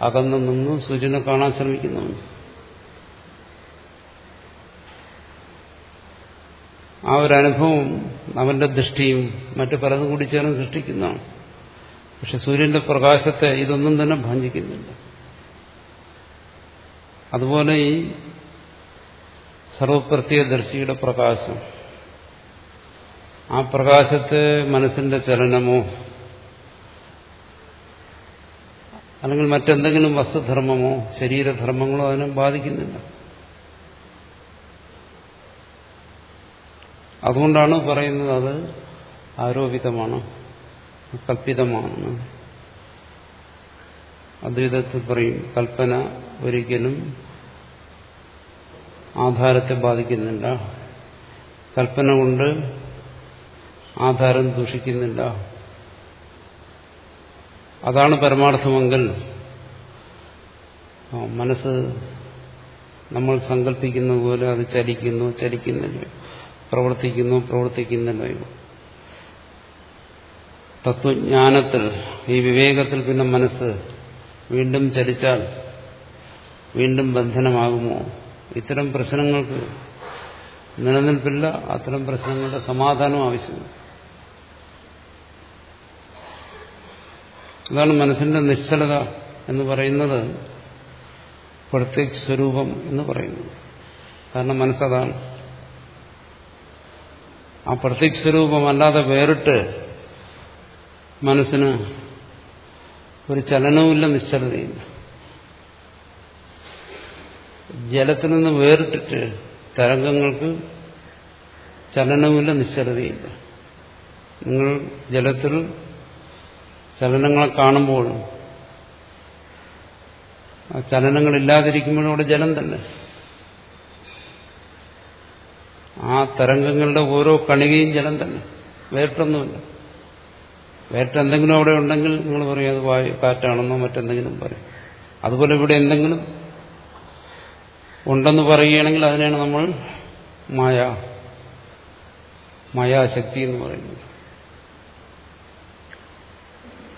S1: അകന്നു നിന്ന് സൂര്യനെ കാണാൻ ശ്രമിക്കുന്നു ആ ഒരു അനുഭവം അവന്റെ ദൃഷ്ടിയും മറ്റു പലതും കൂടി ചേർന്ന് സൃഷ്ടിക്കുന്നതാണ്. പക്ഷെ സൂര്യന്റെ പ്രകാശത്തെ ഇതൊന്നും തന്നെ ഭഞ്ജിക്കുന്നില്ല അതുപോലെ ഈ സർവപ്രത്യദർശിയുടെ പ്രകാശം ആ പ്രകാശത്തെ മനസ്സിന്റെ ചലനമോ അല്ലെങ്കിൽ മറ്റെന്തെങ്കിലും വസ്തുധർമ്മമോ ശരീരധർമ്മങ്ങളോ അതിനെ ബാധിക്കുന്നില്ല. അതുകൊണ്ടാണ് പറയുന്നത് അത് ആരോപിതമാണ് കൽപ്പിതമാണ് അദ്വൈതത്തിൽ പറയും കൽപ്പന ഒരിക്കലും ആധാരത്തെ ബാധിക്കുന്നില്ല. കൽപ്പന കൊണ്ട് ആധാരം ദൂഷിക്കുന്നില്ല. അതാണ് പരമാർത്ഥമെങ്കിൽ മനസ്സ് നമ്മൾ സങ്കല്പിക്കുന്നത് പോലെ അത് ചലിക്കുന്നു ചലിക്കുന്നില്ലയോ പ്രവർത്തിക്കുന്നു പ്രവർത്തിക്കുന്നില്ലയോ തത്വജ്ഞാനത്തിൽ ഈ വിവേകത്തിൽ പിന്നെ മനസ്സ് വീണ്ടും ചലിച്ചാൽ വീണ്ടും ബന്ധനമാകുമോ? ഇത്തരം പ്രശ്നങ്ങൾക്ക് നിലനിൽപ്പില്ല അത്തരം പ്രശ്നങ്ങളുടെ സമാധാനം ആവശ്യമാണ് അതാണ് മനസ്സിന്റെ നിശ്ചലത എന്ന് പറയുന്നത് പ്രത്യേക സ്വരൂപം എന്ന് പറയുന്നു കാരണം മനസ്സതാണ്. ആ പ്രത്യേക സ്വരൂപമല്ലാതെ വേറിട്ട് മനസ്സിന് ഒരു ചലനവുമില്ല നിശ്ചലതയില്ല. ജലത്തിൽ നിന്ന് വേറിട്ടിട്ട് തരംഗങ്ങൾക്ക് ചലനവുമില്ല നിശ്ചലതയില്ല. നിങ്ങൾ ജലത്തിൽ ചലനങ്ങളെ കാണുമ്പോൾ ആ ചലനങ്ങളില്ലാതിരിക്കുമ്പോഴും അവിടെ ജലം തന്നെ. ആ തരംഗങ്ങളുടെ ഓരോ കണികയും ജലം തന്നെ. വേറിട്ടൊന്നുമില്ല വേറിട്ടെന്തെങ്കിലും അവിടെ ഉണ്ടെങ്കിൽ നിങ്ങൾ പറയും അത് വായു കാറ്റാണെന്നോ മറ്റെന്തെങ്കിലും പറയും. അതുപോലെ ഇവിടെ എന്തെങ്കിലും ഉണ്ടെന്ന് പറയുകയാണെങ്കിൽ അതിനെയാണ് നമ്മൾ മായ മായാശക്തി എന്ന് പറയുന്നത്.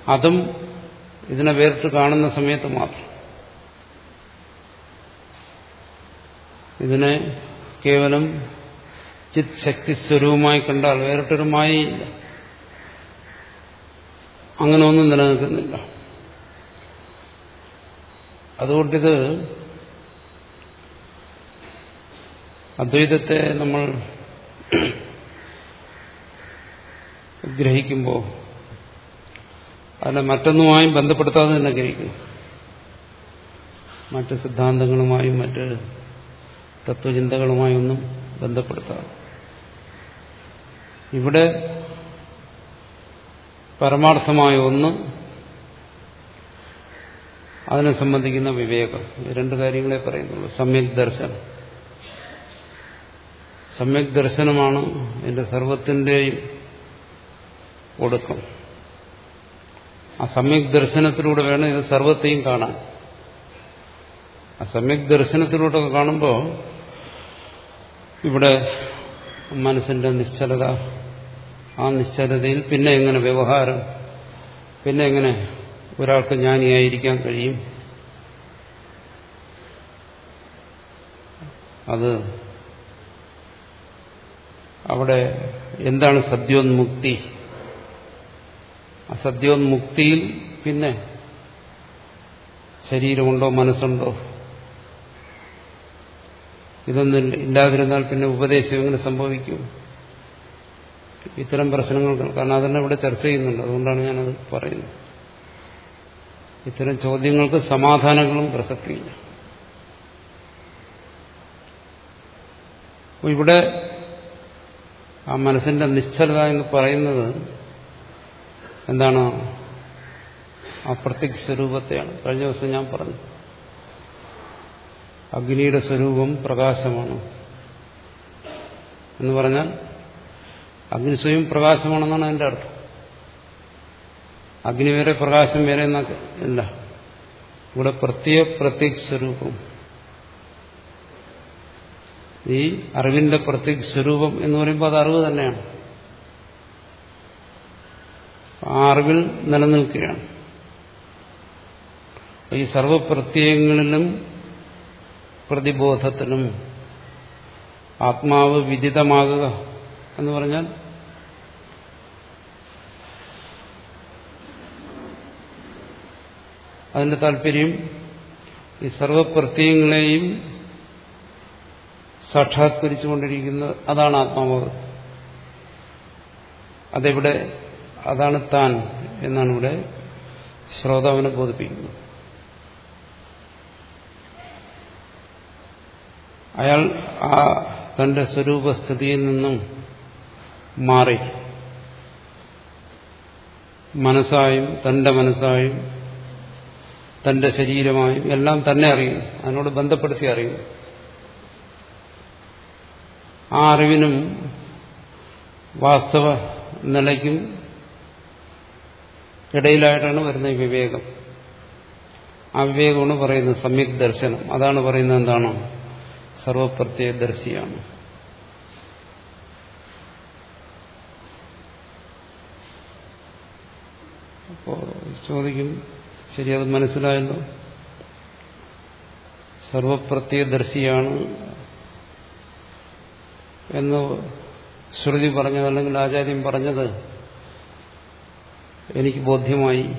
S1: അതും ഇതിനെ വേറിട്ട് കാണുന്ന സമയത്ത് മാത്രം. ഇതിനെ കേവലം ചിത് ശക്തി സ്വരൂപമായി കണ്ടാൽ വേറിട്ടൊരു മായയില്ല. അങ്ങനെ ഒന്നും നിലനിൽക്കുന്നില്ല. അതുകൊണ്ടിത് അദ്വൈതത്തെ നമ്മൾ ഗ്രഹിക്കുമ്പോൾ അതിനെ മറ്റൊന്നുമായും ബന്ധപ്പെടുത്താതെ തന്നെ ഗ്രഹിക്കുന്നു. മറ്റ് സിദ്ധാന്തങ്ങളുമായും മറ്റ് തത്വചിന്തകളുമായും ഒന്നും ബന്ധപ്പെടുത്താതെ. ഇവിടെ പരമാർത്ഥമായ ഒന്ന് അതിനെ സംബന്ധിക്കുന്ന വിവേകം. രണ്ട് കാര്യങ്ങളെ പറയുന്നുള്ളൂ. സമ്യക് ദർശനം. സമ്യക് ദർശനമാണ് എന്റെ സർവത്തിന്റെയും ഒടുക്കം. ആ സമ്യക് ദർശനത്തിലൂടെ വേണം ഇത് സർവത്തെയും കാണാൻ. ആ സമ്യക് ദർശനത്തിലൂടെ കാണുമ്പോൾ ഇവിടെ മനസ്സിന്റെ നിശ്ചലത ആ നിശ്ചലതയിൽ പിന്നെ എങ്ങനെ വ്യവഹാരം പിന്നെ എങ്ങനെ ഒരാൾക്ക് ജ്ഞാനിയായിരിക്കാൻ കഴിയും. അത് അവിടെ എന്താണ് സദ്യോന്മുക്തി? ആ സദ്യോന്മുക്തിയിൽ പിന്നെ ശരീരമുണ്ടോ മനസ്സുണ്ടോ? ഇതൊന്നും ഇല്ലാതിരുന്നാൽ പിന്നെ ഉപദേശം എങ്ങനെ സംഭവിക്കും? ഇത്തരം പ്രശ്നങ്ങൾ കാരണം അതന്നെ ഇവിടെ ചർച്ച ചെയ്യുന്നുണ്ട്. അതുകൊണ്ടാണ് ഞാനത് പറയുന്നത്. ഇത്തരം ചോദ്യങ്ങൾക്ക് സമാധാനങ്ങളും പ്രസക്തിയില്ല. ഇവിടെ ആ മനസ്സിന്റെ നിശ്ചലത എന്ന് പറയുന്നത് എന്താണ് അപ്രത്യക് സ്വരൂപത്തെയാണ്? കഴിഞ്ഞ ദിവസം ഞാൻ പറഞ്ഞു. അഗ്നിയുടെ സ്വരൂപം പ്രകാശമാണ്. എന്ന് പറഞ്ഞാൽ അഗ്നി സ്വയം പ്രകാശമാണെന്നാണ് അതിന്റെ അർത്ഥം. അഗ്നി വരെ പ്രകാശം വരെ എന്നൊക്കെ ഇല്ല. ഇവിടെ പ്രത്യേക പ്രത്യേക സ്വരൂപം. ഈ അറിവിന്റെ പ്രത്യേക സ്വരൂപം എന്ന് പറയുമ്പോൾ അത് അറിവ് തന്നെയാണ്. ആ അറിവിൽ നിലനിൽക്കുകയാണ്. ഈ സർവപ്രത്യയങ്ങളിലും പ്രതിബോധത്തിലും ആത്മാവ് വിദിതമാകുക എന്ന് പറഞ്ഞാൽ അതിന്റെ താല്പര്യം ഈ സർവപ്രത്യയങ്ങളെയും സാക്ഷാത്കരിച്ചുകൊണ്ടിരിക്കുന്നത് അതാണ് ആത്മാവ്. അതെവിടെ അതാണ് താൻ എന്നാണ് ഇവിടെ ശ്രോതാവിനെ ബോധിപ്പിക്കുന്നത്. അയാൾ ആ തന്റെ സ്വരൂപസ്ഥിതിയിൽ നിന്നും മാറി. മനസ്സായും തന്റെ മനസ്സായും തന്റെ ശരീരമായും എല്ലാം തന്നെ അറിയുന്നു. അതിനോട് ബന്ധപ്പെടുത്തി അറിയുന്നു. ആ അറിവിനും വാസ്തവ നിലയ്ക്കും ഇടയിലായിട്ടാണ് വരുന്ന വിവേകം. ആ വിവേകമാണ് പറയുന്നത് സമ്യക് ദർശനം. അതാണ് പറയുന്നത് എന്താണ്? സർവപ്രത്യദർശിയാണ് അപ്പോ ചോദിക്കും ശരി അത് മനസ്സിലായല്ലോ? സർവപ്രത്യദർശിയാണ് എന്ന് ശ്രുതി പറഞ്ഞത് അല്ലെങ്കിൽ ആചാര്യം പറഞ്ഞത് എനിക്ക് ബോധ്യമായി.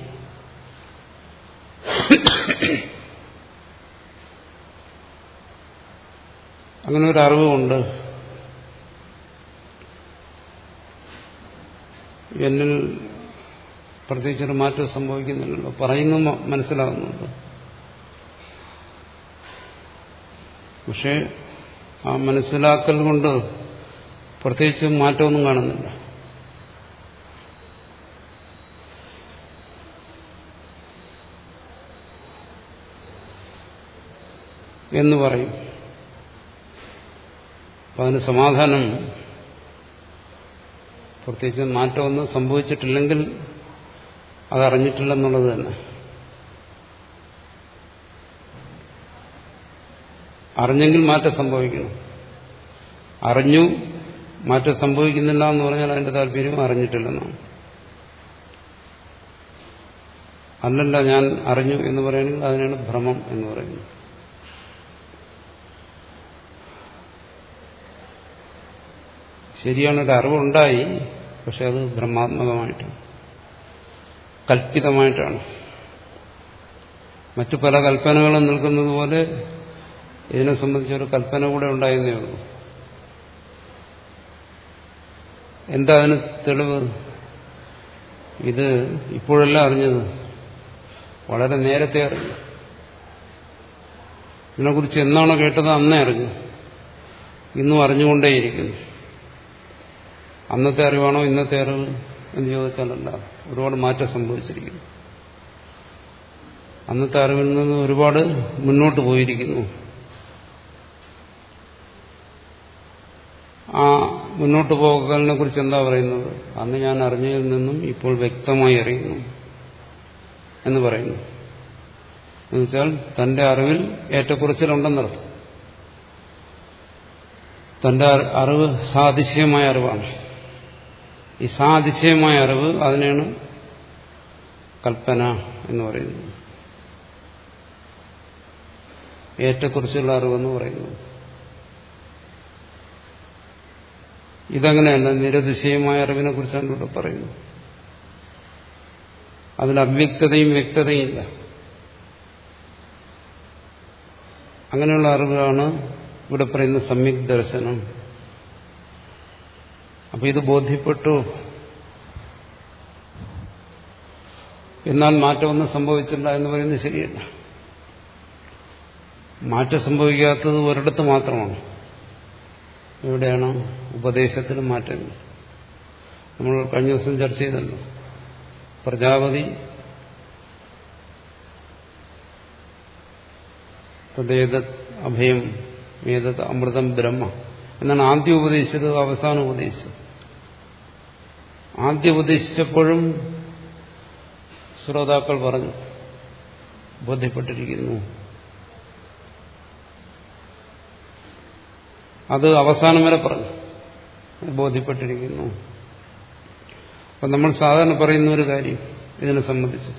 S1: അങ്ങനെ ഒരു അറിവുണ്ട്. എന്നിൽ പ്രത്യേകിച്ചൊരു മാറ്റം സംഭവിക്കുന്നില്ലല്ലോ. പറയുന്നു മനസ്സിലാകുന്നുണ്ട്. പക്ഷേ ആ മനസ്സിലാക്കൽ കൊണ്ട് പ്രത്യേകിച്ച് മാറ്റമൊന്നും കാണുന്നില്ല. എന്ന് പറയും. അപ്പം അതിന് സമാധാനം പ്രത്യേകിച്ച് മാറ്റമൊന്നും സംഭവിച്ചിട്ടില്ലെങ്കിൽ അതറിഞ്ഞിട്ടില്ലെന്നുള്ളത് തന്നെ. അറിഞ്ഞെങ്കിൽ മാറ്റം സംഭവിക്കുന്നു. അറിഞ്ഞു മാറ്റം സംഭവിക്കുന്നില്ല എന്ന് പറഞ്ഞാൽ അതിന്റെ താല്പര്യം അറിഞ്ഞിട്ടില്ലെന്നാണ്. അല്ലല്ല ഞാൻ അറിഞ്ഞു എന്ന് പറയുകയാണെങ്കിൽ അതിനാണ് ഭ്രമം എന്ന് പറയുന്നത്. ശരിയാണ് ഒരു അറിവുണ്ടായി പക്ഷെ അത് ബ്രഹ്മാത്മകമായിട്ടാണ് കൽപ്പിതമായിട്ടാണ്. മറ്റു പല കൽപ്പനകളും നിൽക്കുന്നത് പോലെ ഇതിനെ സംബന്ധിച്ചൊരു കൽപ്പന കൂടെ ഉണ്ടായിരുന്നേ ഉള്ളൂ. എന്താ അതിന് തെളിവ്? ഇത് ഇപ്പോഴല്ല അറിഞ്ഞത്. വളരെ നേരത്തെ അറിഞ്ഞു. ഇതിനെക്കുറിച്ച് എന്നാണോ കേട്ടത് അന്നേ അറിഞ്ഞു. ഇന്നും അറിഞ്ഞുകൊണ്ടേയിരിക്കുന്നു. അന്നത്തെ അറിവാണോ ഇന്നത്തെ അറിവ് എന്ന് ചോദിച്ചാലല്ല ഒരുപാട് മാറ്റം സംഭവിച്ചിരിക്കുന്നു. അന്നത്തെ അറിവിൽ നിന്ന് ഒരുപാട് മുന്നോട്ട് പോയിരിക്കുന്നു. ആ മുന്നോട്ട് പോകലിനെ കുറിച്ച് എന്താ പറയുന്നത്? അന്ന് ഞാൻ അറിഞ്ഞതിൽ നിന്നും ഇപ്പോൾ വ്യക്തമായി അറിയുന്നു എന്ന് പറയുന്നു. എന്നുവെച്ചാൽ തന്റെ അറിവിൽ ഏറ്റക്കുറച്ചിലുണ്ടെന്നർത്ഥം തന്റെ അറിവ് സാതിശയമായ അറിവാണ്. ഈ സാതിശയമായ അറിവ് അതിനാണ് കൽപ്പന എന്ന് പറയുന്നത്. ഏറ്റക്കുറിച്ചുള്ള അറിവെന്ന് പറയുന്നു ഇതങ്ങനെയല്ല നിരതിശയമായ അറിവിനെ കുറിച്ചാണ് ഇവിടെ പറയുന്നത്. അതിൽ അവ്യക്തതയും വ്യക്തതയും ഇല്ല. അങ്ങനെയുള്ള അറിവാണ് ഇവിടെ പറയുന്ന സമ്യക് ദർശനം. അപ്പൊ ഇത് ബോധ്യപ്പെട്ടു. എന്നാൽ മാറ്റമൊന്നും സംഭവിച്ചില്ല എന്ന് പറയുന്നത് ശരിയല്ല. മാറ്റം സംഭവിക്കാത്തത് ഒരിടത്ത് മാത്രമാണ്. എവിടെയാണ്? ഉപദേശത്തിന് മാറ്റം നമ്മൾ കഴിഞ്ഞ ദിവസം ചർച്ച ചെയ്തല്ലോ. പ്രജാപതി അഭയം ഏതത് അമൃതം ബ്രഹ്മ എന്നാണ് ആദ്യം ഉപദേശിച്ചത് അവസാനം ഉപദേശിച്ചത്. ആദ്യം ഉപദേശിച്ചപ്പോഴും ശ്രോതാക്കൾ പറഞ്ഞു ബോധ്യപ്പെട്ടിരിക്കുന്നു. അത് അവസാനം വരെ പറഞ്ഞു ബോധ്യപ്പെട്ടിരിക്കുന്നു. അപ്പം നമ്മൾ സാധാരണ പറയുന്ന ഒരു കാര്യം ഇതിനെ സംബന്ധിച്ച്.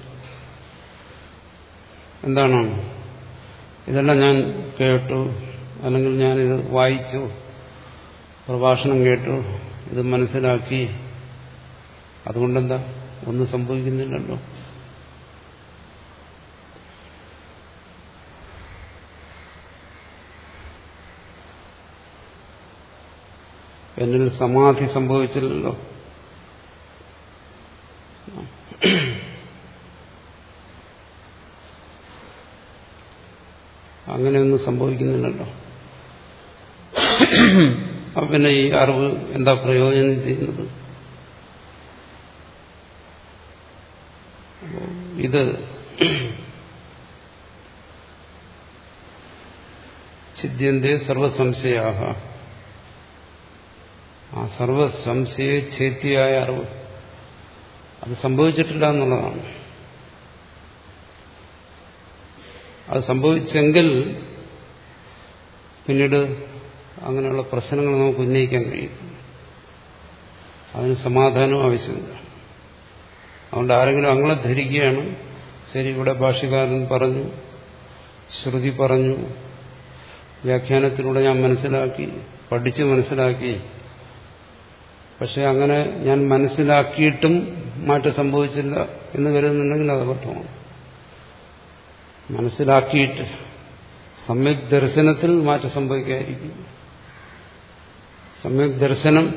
S1: എന്താണ്? ഇതെല്ലാം ഞാൻ കേട്ടു അല്ലെങ്കിൽ ഞാനിത് വായിച്ചു പ്രഭാഷണം കേട്ടു ഇത് മനസ്സിലാക്കി അതുകൊണ്ടെന്താ? ഒന്നും സംഭവിക്കുന്നില്ലല്ലോ. എന്നിൽ സമാധി സംഭവിച്ചില്ലല്ലോ. അങ്ങനെയൊന്നും സംഭവിക്കുന്നില്ലല്ലോ. അപ്പൊ പിന്നെ ഈ അറിവ് എന്താ പ്രയോജനം ചെയ്യുന്നത്? ഇത് ചിദ്യന്തേ സർവസംശയ ആ സർവസംശയ ഛേത്തിയായ അറിവ്. അത് സംഭവിച്ചിട്ടില്ല എന്നുള്ളതാണ്. അത് സംഭവിച്ചെങ്കിൽ പിന്നീട് അങ്ങനെയുള്ള പ്രശ്നങ്ങൾ നമുക്ക് ഉന്നയിക്കാൻ കഴിയും. അതിന് സമാധാനവും ആവശ്യമില്ല. അതുകൊണ്ട് ആരെങ്കിലും അങ്ങനെ ധരിക്കുകയാണ്. ശരി ഇവിടെ ഭാഷകാരൻ പറഞ്ഞു ശ്രുതി പറഞ്ഞു വ്യാഖ്യാനത്തിലൂടെ ഞാൻ മനസ്സിലാക്കി പഠിച്ച് മനസ്സിലാക്കി. പക്ഷെ അങ്ങനെ ഞാൻ മനസ്സിലാക്കിയിട്ടും മാറ്റം സംഭവിച്ചില്ല എന്ന് കരുതുന്നുണ്ടെങ്കിൽ അത് അബദ്ധമാണ്. മനസ്സിലാക്കിയിട്ട് സമ്യക് ദർശനത്തിൽ മാറ്റം സംഭവിക്കാതിരിക്കും. സമ്യക് ദർശനം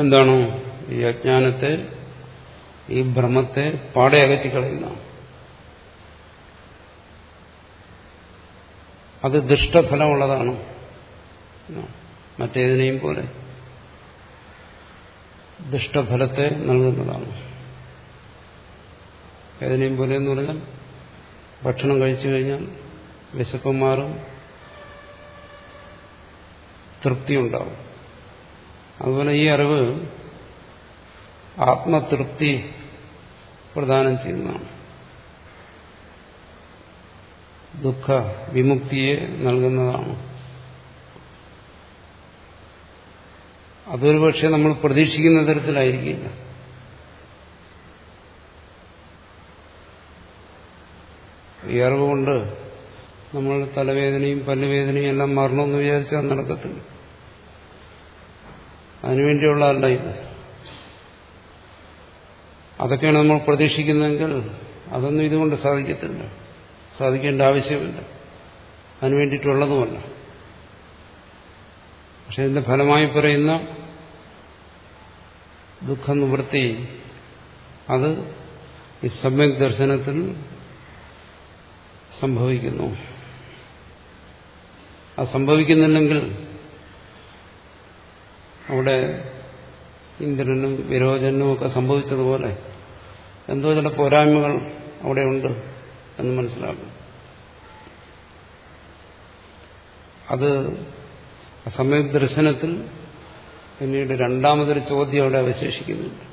S1: എന്താണോ? ഈ അജ്ഞാനത്തെ ഈ ഭ്രമത്തെ പാടെ അകറ്റിക്കളയുന്നതാണ് അത് ദുഷ്ടഫലമുള്ളതാണ്. മറ്റേതിനെയും പോലെ. ദുഷ്ടഫലത്തെ നൽകുന്നതാണ്. ഏതിനെയും പോലെ എന്ന് പറഞ്ഞാൽ ഭക്ഷണം കഴിച്ചു കഴിഞ്ഞാൽ വിശപ്പ് മാറും തൃപ്തി ഉണ്ടാവും. അതുപോലെ ഈ അറിവ് ആത്മതൃപ്തി പ്രദാനം ചെയ്യുന്നതാണ്. ദുഃഖ വിമുക്തിയെ നൽകുന്നതാണ്. അതൊരു പക്ഷെ നമ്മൾ പ്രതീക്ഷിക്കുന്ന തരത്തിലായിരിക്കില്ല. ഈ അറിവ് കൊണ്ട് നമ്മൾ തലവേദനയും പല്ലുവേദനയും എല്ലാം മാറണമെന്ന് വിചാരിച്ചാൽ നടക്കത്തില്ല. അതിനുവേണ്ടിയുള്ള ആളുടെ ഇത്. അതൊക്കെയാണ് നമ്മൾ പ്രതീക്ഷിക്കുന്നതെങ്കിൽ അതൊന്നും ഇതുകൊണ്ട് സാധിക്കത്തില്ല. സാധിക്കേണ്ട ആവശ്യമില്ല. അതിനു വേണ്ടിയിട്ടുള്ളതുമല്ല. പക്ഷെ ഇതിന്റെ ഫലമായി പറയുന്ന ദുഃഖനിവൃത്തി അത് ഈ സമ്യക് ദർശനത്തിൽ സംഭവിക്കുന്നു. അത് സംഭവിക്കുന്നില്ലെങ്കിൽ അവിടെ ഇന്ദ്രനും വിരോചനും ഒക്കെ സംഭവിച്ചതുപോലെ എന്തോ ചില പോരായ്മകൾ അവിടെയുണ്ട് എന്ന് മനസ്സിലാക്കും അത് സമയ ദർശനത്തിൽ പിന്നീട് രണ്ടാമതൊരു ചോദ്യം അവിടെ അവശേഷിക്കുന്നുണ്ട്.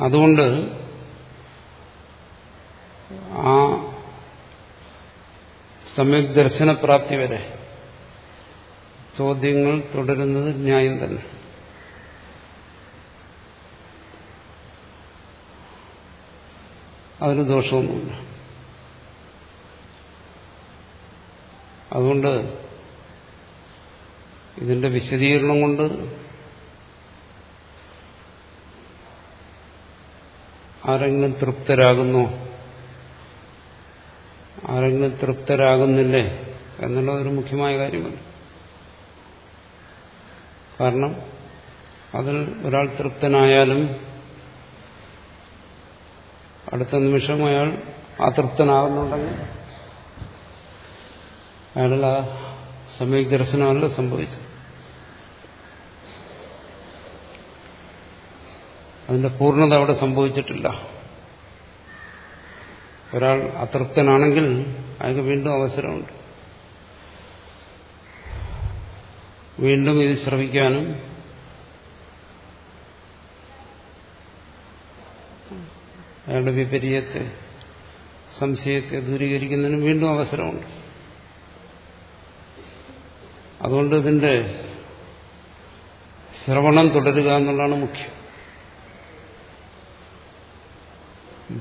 S1: അതുകൊണ്ട് ആ സമ്യക് ദർശനപ്രാപ്തി വരെ. ചോദ്യങ്ങൾ തുടരുന്നത് ന്യായം തന്നെ. അതിന് ദോഷമൊന്നുമില്ല. അതുകൊണ്ട് ഇതിന്റെ വിശദീകരണം കൊണ്ട് ആരെങ്കിലും തൃപ്തരാകുന്നോ ആരെങ്കിലും തൃപ്തരാകുന്നില്ലേ എന്നുള്ളത് ഒരു മുഖ്യമായ കാര്യമാണ്. കാരണം അതിൽ ഒരാൾ തൃപ്തനായാലും അടുത്ത നിമിഷം അയാൾ അതൃപ്തനാകുന്നുണ്ടെങ്കിൽ അയാളിൽ ആ സമയ ദർശനമല്ല സംഭവിച്ചത്. അതിന്റെ പൂർണത അവിടെ സംഭവിച്ചിട്ടില്ല. ഒരാൾ അതൃപ്തനാണെങ്കിൽ അയാൾക്ക് വീണ്ടും അവസരമുണ്ട്. വീണ്ടും ഇത് ശ്രമിക്കാനും അയാളുടെ വിപരീയത്തെ സംശയത്തെ ദൂരീകരിക്കുന്നതിനും വീണ്ടും അവസരമുണ്ട്. അതുകൊണ്ട് ഇതിന്റെ ശ്രവണം തുടരുക എന്നുള്ളതാണ് മുഖ്യം.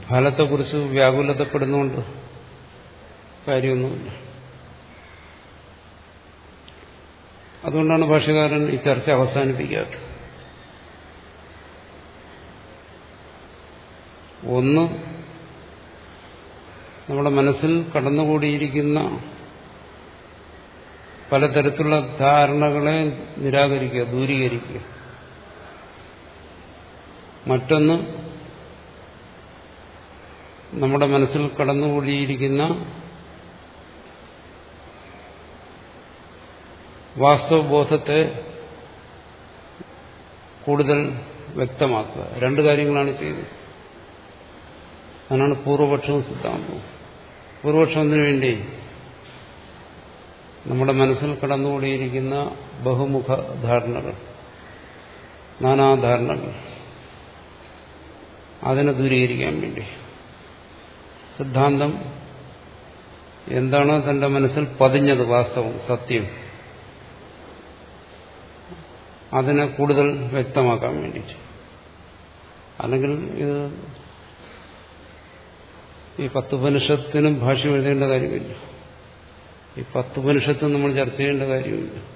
S1: ഫലത്തെക്കുറിച്ച് വ്യാകുലതപ്പെടുന്നുകൊണ്ട് കാര്യമൊന്നുമില്ല. അതുകൊണ്ടാണ് ഭാഷകാരൻ ഈ ചർച്ച അവസാനിപ്പിക്കാത്തത്. ഒന്ന് നമ്മുടെ മനസ്സിൽ കടന്നുകൂടിയിരിക്കുന്ന പലതരത്തിലുള്ള ധാരണകളെ നിരാകരിക്കുക ദൂരീകരിക്കുക. മറ്റൊന്ന് നമ്മുടെ മനസ്സിൽ കടന്നുകൂടിയിരിക്കുന്ന വാസ്തവബോധത്തെ കൂടുതൽ വ്യക്തമാക്കുക. രണ്ട് കാര്യങ്ങളാണ് ചെയ്തത്. അതാണ് പൂർവപക്ഷവും സിദ്ധാന്തവും. പൂർവപക്ഷം അതിനു വേണ്ടി? നമ്മുടെ മനസ്സിൽ കടന്നുകൂടിയിരിക്കുന്ന ബഹുമുഖ ധാരണകൾ നാനാധാരണകൾ അതിനെ ദൂരീകരിക്കാൻ വേണ്ടി. സിദ്ധാന്തം എന്താണ് തന്റെ മനസ്സിൽ പതിഞ്ഞത് വാസ്തവം സത്യം? അതിനെ കൂടുതൽ വ്യക്തമാക്കാൻ വേണ്ടിയിട്ട്. അല്ലെങ്കിൽ ഇത് ഈ പത്തുപനിഷത്തിനും ഭാഷ്യം എഴുതേണ്ട കാര്യമില്ല. ഈ പത്തുപനിഷത്തും നമ്മൾ ചർച്ച ചെയ്യേണ്ട കാര്യമില്ല.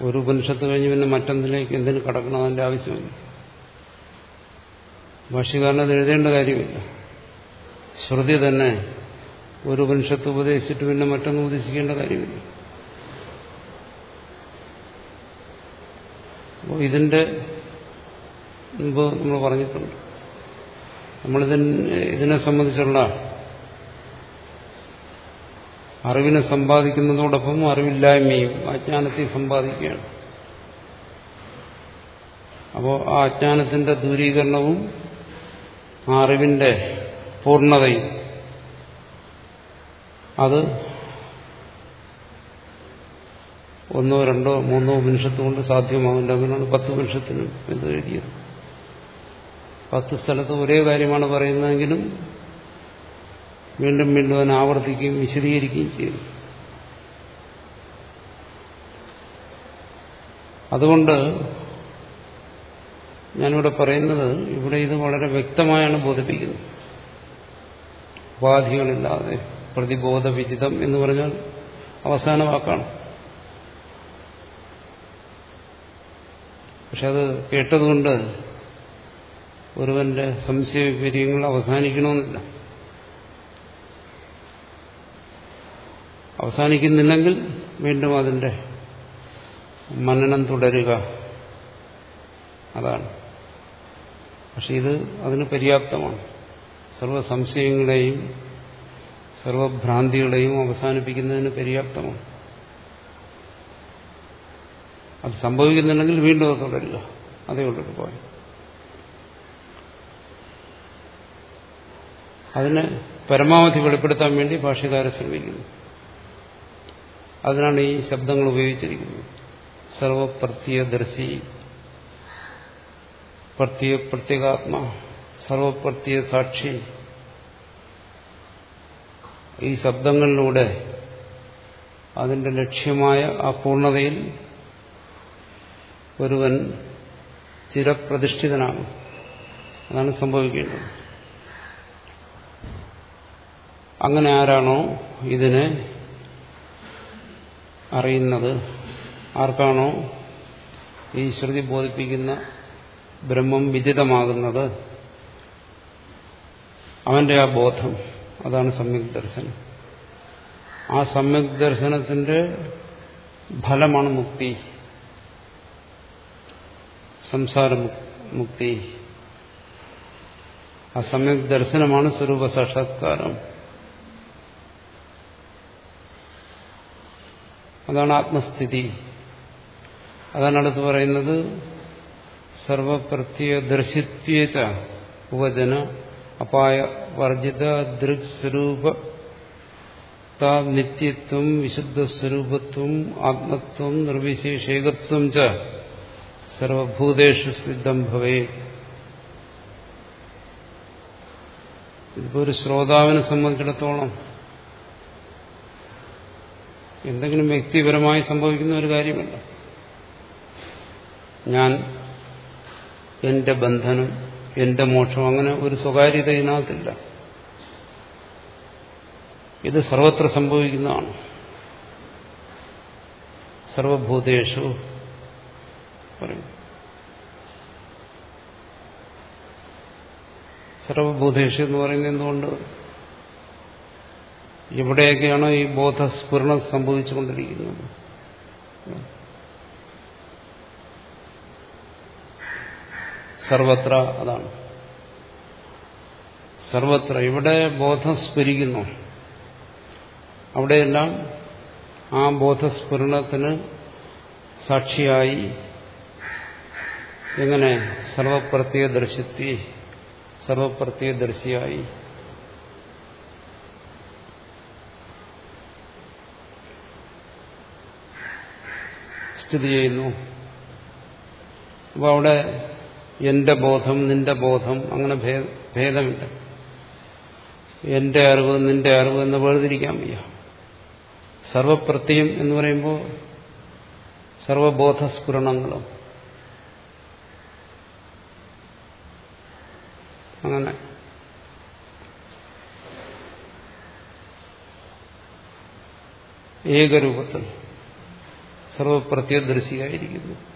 S1: ഒരു ഉപനിഷത്ത് കഴിഞ്ഞ് പിന്നെ മറ്റൊന്നിലേക്ക് എന്തിനു കടക്കണം അതിന്റെ ആവശ്യമില്ല. ഭാഷ്യകാരൻ അത് എഴുതേണ്ട കാര്യമില്ല. ശ്രുതി തന്നെ ഒരു ഉപനിഷത്ത് ഉപദേശിച്ചിട്ട് പിന്നെ മറ്റൊന്ന് ഉപദേശിക്കേണ്ട കാര്യമില്ല. ഇതിന്റെ മുമ്പ് നമ്മൾ പറഞ്ഞിട്ടുണ്ട്. നമ്മളിതിന് ഇതിനെ സംബന്ധിച്ചുള്ള അറിവിനെ സമ്പാദിക്കുന്നതോടൊപ്പം അറിവില്ലായ്മയും അജ്ഞാനത്തെ സമ്പാദിക്കുകയാണ്. അപ്പോൾ ആ അജ്ഞാനത്തിന്റെ ദൂരീകരണവും ആ അറിവിന്റെ പൂർണതയും അത് ഒന്നോ രണ്ടോ മൂന്നോ മനുഷ്യത്ത് കൊണ്ട് സാധ്യമാവില്ല. അങ്ങനെയാണ് പത്ത് നിമിഷത്തിനും എന്ത് എഴുതിയത്. പത്ത് സ്ഥലത്ത് ഒരേ കാര്യമാണ് പറയുന്നതെങ്കിലും വീണ്ടും വീണ്ടും അതിനെ ആവർത്തിക്കുകയും വിശദീകരിക്കുകയും ചെയ്തു. അതുകൊണ്ട് ഞാനിവിടെ പറയുന്നത് ഇവിടെ ഇത് വളരെ വ്യക്തമായാണ് ബോധിപ്പിക്കുന്നത്. ഉപാധികളില്ലാതെ പ്രതിബോധ വിദിതം എന്ന് പറഞ്ഞാൽ അവസാന വാക്കാണ്. പക്ഷെ അത് കേട്ടതുകൊണ്ട് ഒരുവന്റെ സംശയ വിപര്യങ്ങൾ അവസാനിക്കണമെന്നില്ല. അവസാനിക്കുന്നില്ലെങ്കിൽ വീണ്ടും അതിന്റെ മനനം തുടരുക. അതാണ്. പക്ഷെ ഇത് അതിന് പര്യാപ്തമാണ്. സർവ സംശയങ്ങളെയും സർവഭ്രാന്തികളെയും അവസാനിപ്പിക്കുന്നതിന് പര്യാപ്തമാണ്. അത് സംഭവിക്കുന്നുണ്ടെങ്കിൽ വീണ്ടും അത് തുടരുക അതേ ഉള്ളൊരു പോയി അതിനെ പരമാവധി വെളിപ്പെടുത്താൻ വേണ്ടി ഭാഷകാരെ ശ്രമിക്കുന്നു. അതിനാണ് ഈ ശബ്ദങ്ങൾ ഉപയോഗിച്ചിരിക്കുന്നത്. സർവപ്രത്യദർശി പ്രത്യ പ്രത്യേകാത്മ സർവപ്രത്യ സാക്ഷി. ഈ ശബ്ദങ്ങളിലൂടെ അതിന്റെ ലക്ഷ്യമായ ആ പൂർണതയിൽ ഒരുവൻ ചിരപ്രതിഷ്ഠിതനാകും. അതാണ് സംഭവിക്കേണ്ടത്. അങ്ങനെ ആരാണോ ഇതിനെ അറിയുന്നത്? ആർക്കാണോ ഈ ശ്രുതി ബോധിപ്പിക്കുന്ന ബ്രഹ്മം വിദിതമാകുന്നത് അവന്റെ ആ ബോധം. അതാണ് സമ്യക് ദർശനം. ആ സമ്യക് ദർശനത്തിന്റെ ഫലമാണ് മുക്തി. സംസാര മുക്തി. ആ സമ്യക് ദർശനമാണ് സ്വരൂപ സാക്ഷാത്കാരം. അതാണ് ആത്മസ്ഥിതി. അതാണ് അടുത്ത് പറയുന്നത് സർവപ്രത്യദർശിത്വേച്ച ഉപജന അപായ വർജിത ദൃക്സ്വരൂപ നിത്യത്വം വിശുദ്ധ സ്വരൂപത്വം ആത്മത്വം നിർവിശേഷേകത്വം ച സർവഭൂതേഷു സിദ്ധം ഭവേ. ഇതിപ്പോ ഒരു ശ്രോതാവിനെ സംബന്ധിച്ചിടത്തോളം എന്തെങ്കിലും വ്യക്തിപരമായി സംഭവിക്കുന്ന ഒരു കാര്യമല്ല. ഞാൻ എന്റെ ബന്ധനം എന്റെ മോക്ഷം അങ്ങനെ ഒരു സ്വകാര്യത ഇതിനകത്തില്ല ഇത് സർവത്ര സംഭവിക്കുന്നതാണ്. സർവഭൂതേഷു പറയും സർവഭൂതേഷു എന്ന് പറയുന്നത് എന്തുകൊണ്ട്? എവിടെയൊക്കെയാണോ ഈ ബോധസ്ഫുരണം സംഭവിച്ചുകൊണ്ടിരിക്കുന്നത്. സർവത്ര അതാണ്. സർവത്ര ഇവിടെ ബോധം സ്ഫുരിക്കുന്നു അവിടെയെല്ലാം ആ ബോധസ്ഫുരണത്തിന് സാക്ഷിയായി എങ്ങനെ സർവപ്രത്യ സർവപ്രത്യദർശിയായി സർവപ്രത്യ ദർശിയായി. സ്ഥിതി ചെയ്യുന്നു. അപ്പോൾ അവിടെ എന്റെ ബോധം നിന്റെ ബോധം അങ്ങനെ ഭേദമില്ല. എന്റെ അറിവ് നിന്റെ അറിവ് എന്ന് വേർതിരിക്കാൻ വയ്യ. സർവപ്രത്യം എന്ന് പറയുമ്പോൾ സർവബോധസ്ഫുരണങ്ങളും. അങ്ങനെ. ഏകരൂപത്തിൽ സർവപ്രത്യദർശിയായിരിക്കുന്നു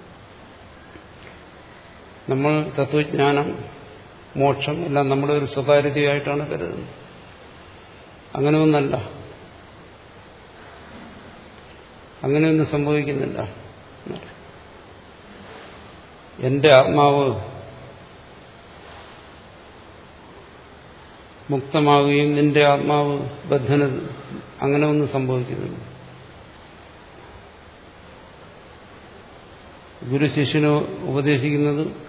S1: നമ്മൾ തത്വജ്ഞാനം മോക്ഷം എല്ലാം നമ്മുടെ ഒരു സ്വകാര്യതയായിട്ടാണ് കരുതുന്നത്. അങ്ങനെയൊന്നല്ല. അങ്ങനെയൊന്നും സംഭവിക്കുന്നില്ല. എന്റെ ആത്മാവ് മുക്തമാവുകയും നിന്റെ ആത്മാവ് ബദ്ധന അങ്ങനെ ഒന്നും സംഭവിക്കുന്നില്ല. ഗുരു ശിഷ്യനോ ഉപദേശിക്കുന്നത്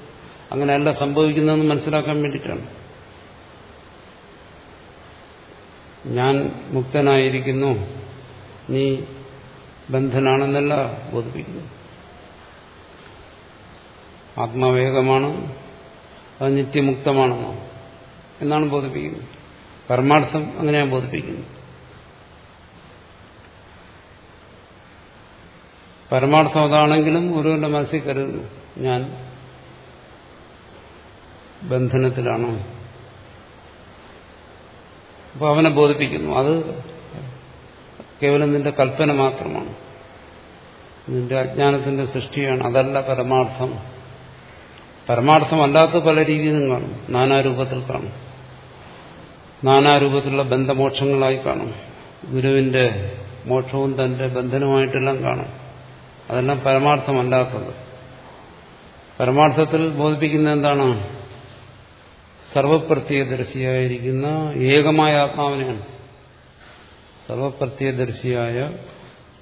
S1: അങ്ങനെയല്ല സംഭവിക്കുന്നതെന്ന് മനസ്സിലാക്കാൻ വേണ്ടിയിട്ടാണ്. ഞാൻ മുക്തനായിരിക്കുന്നു. നീ ബന്ധനാണെന്നല്ല ബോധിപ്പിക്കുന്നു. ആത്മാവേകമാണ് അത് നിത്യമുക്തമാണെന്നോ എന്നാണ് ബോധിപ്പിക്കുന്നത്. പരമാർത്ഥം അങ്ങനെയാണ് ബോധിപ്പിക്കുന്നത് പരമാർത്ഥം അതാണെങ്കിലും ഓരോരുടെ മനസ്സിൽ കരുതുന്നു. ഞാൻ ബന്ധനത്തിലാണോ? അപ്പോൾ അവനെ ബോധിപ്പിക്കുന്നു. അത് കേവലം നിന്റെ കൽപ്പന മാത്രമാണ്. നിന്റെ അജ്ഞാനത്തിന്റെ സൃഷ്ടിയാണ്. അതല്ല പരമാർത്ഥം. പരമാർത്ഥമല്ലാത്ത പല രീതിയിലും കാണും. നാനാരൂപത്തിൽ കാണും. നാനാരൂപത്തിലുള്ള ബന്ധമോക്ഷങ്ങളായി കാണും. ഗുരുവിന്റെ മോക്ഷവും തന്റെ ബന്ധനവുമായിട്ടെല്ലാം കാണും. അതെല്ലാം പരമാർത്ഥമല്ലാത്തത്. പരമാർത്ഥത്തിൽ ബോധിപ്പിക്കുന്ന എന്താണ്? സർവപ്രത്യദർശിയായിരിക്കുന്ന ഏകമായ ആത്മാവിനെയാണ്. സർവപ്രത്യദർശിയായ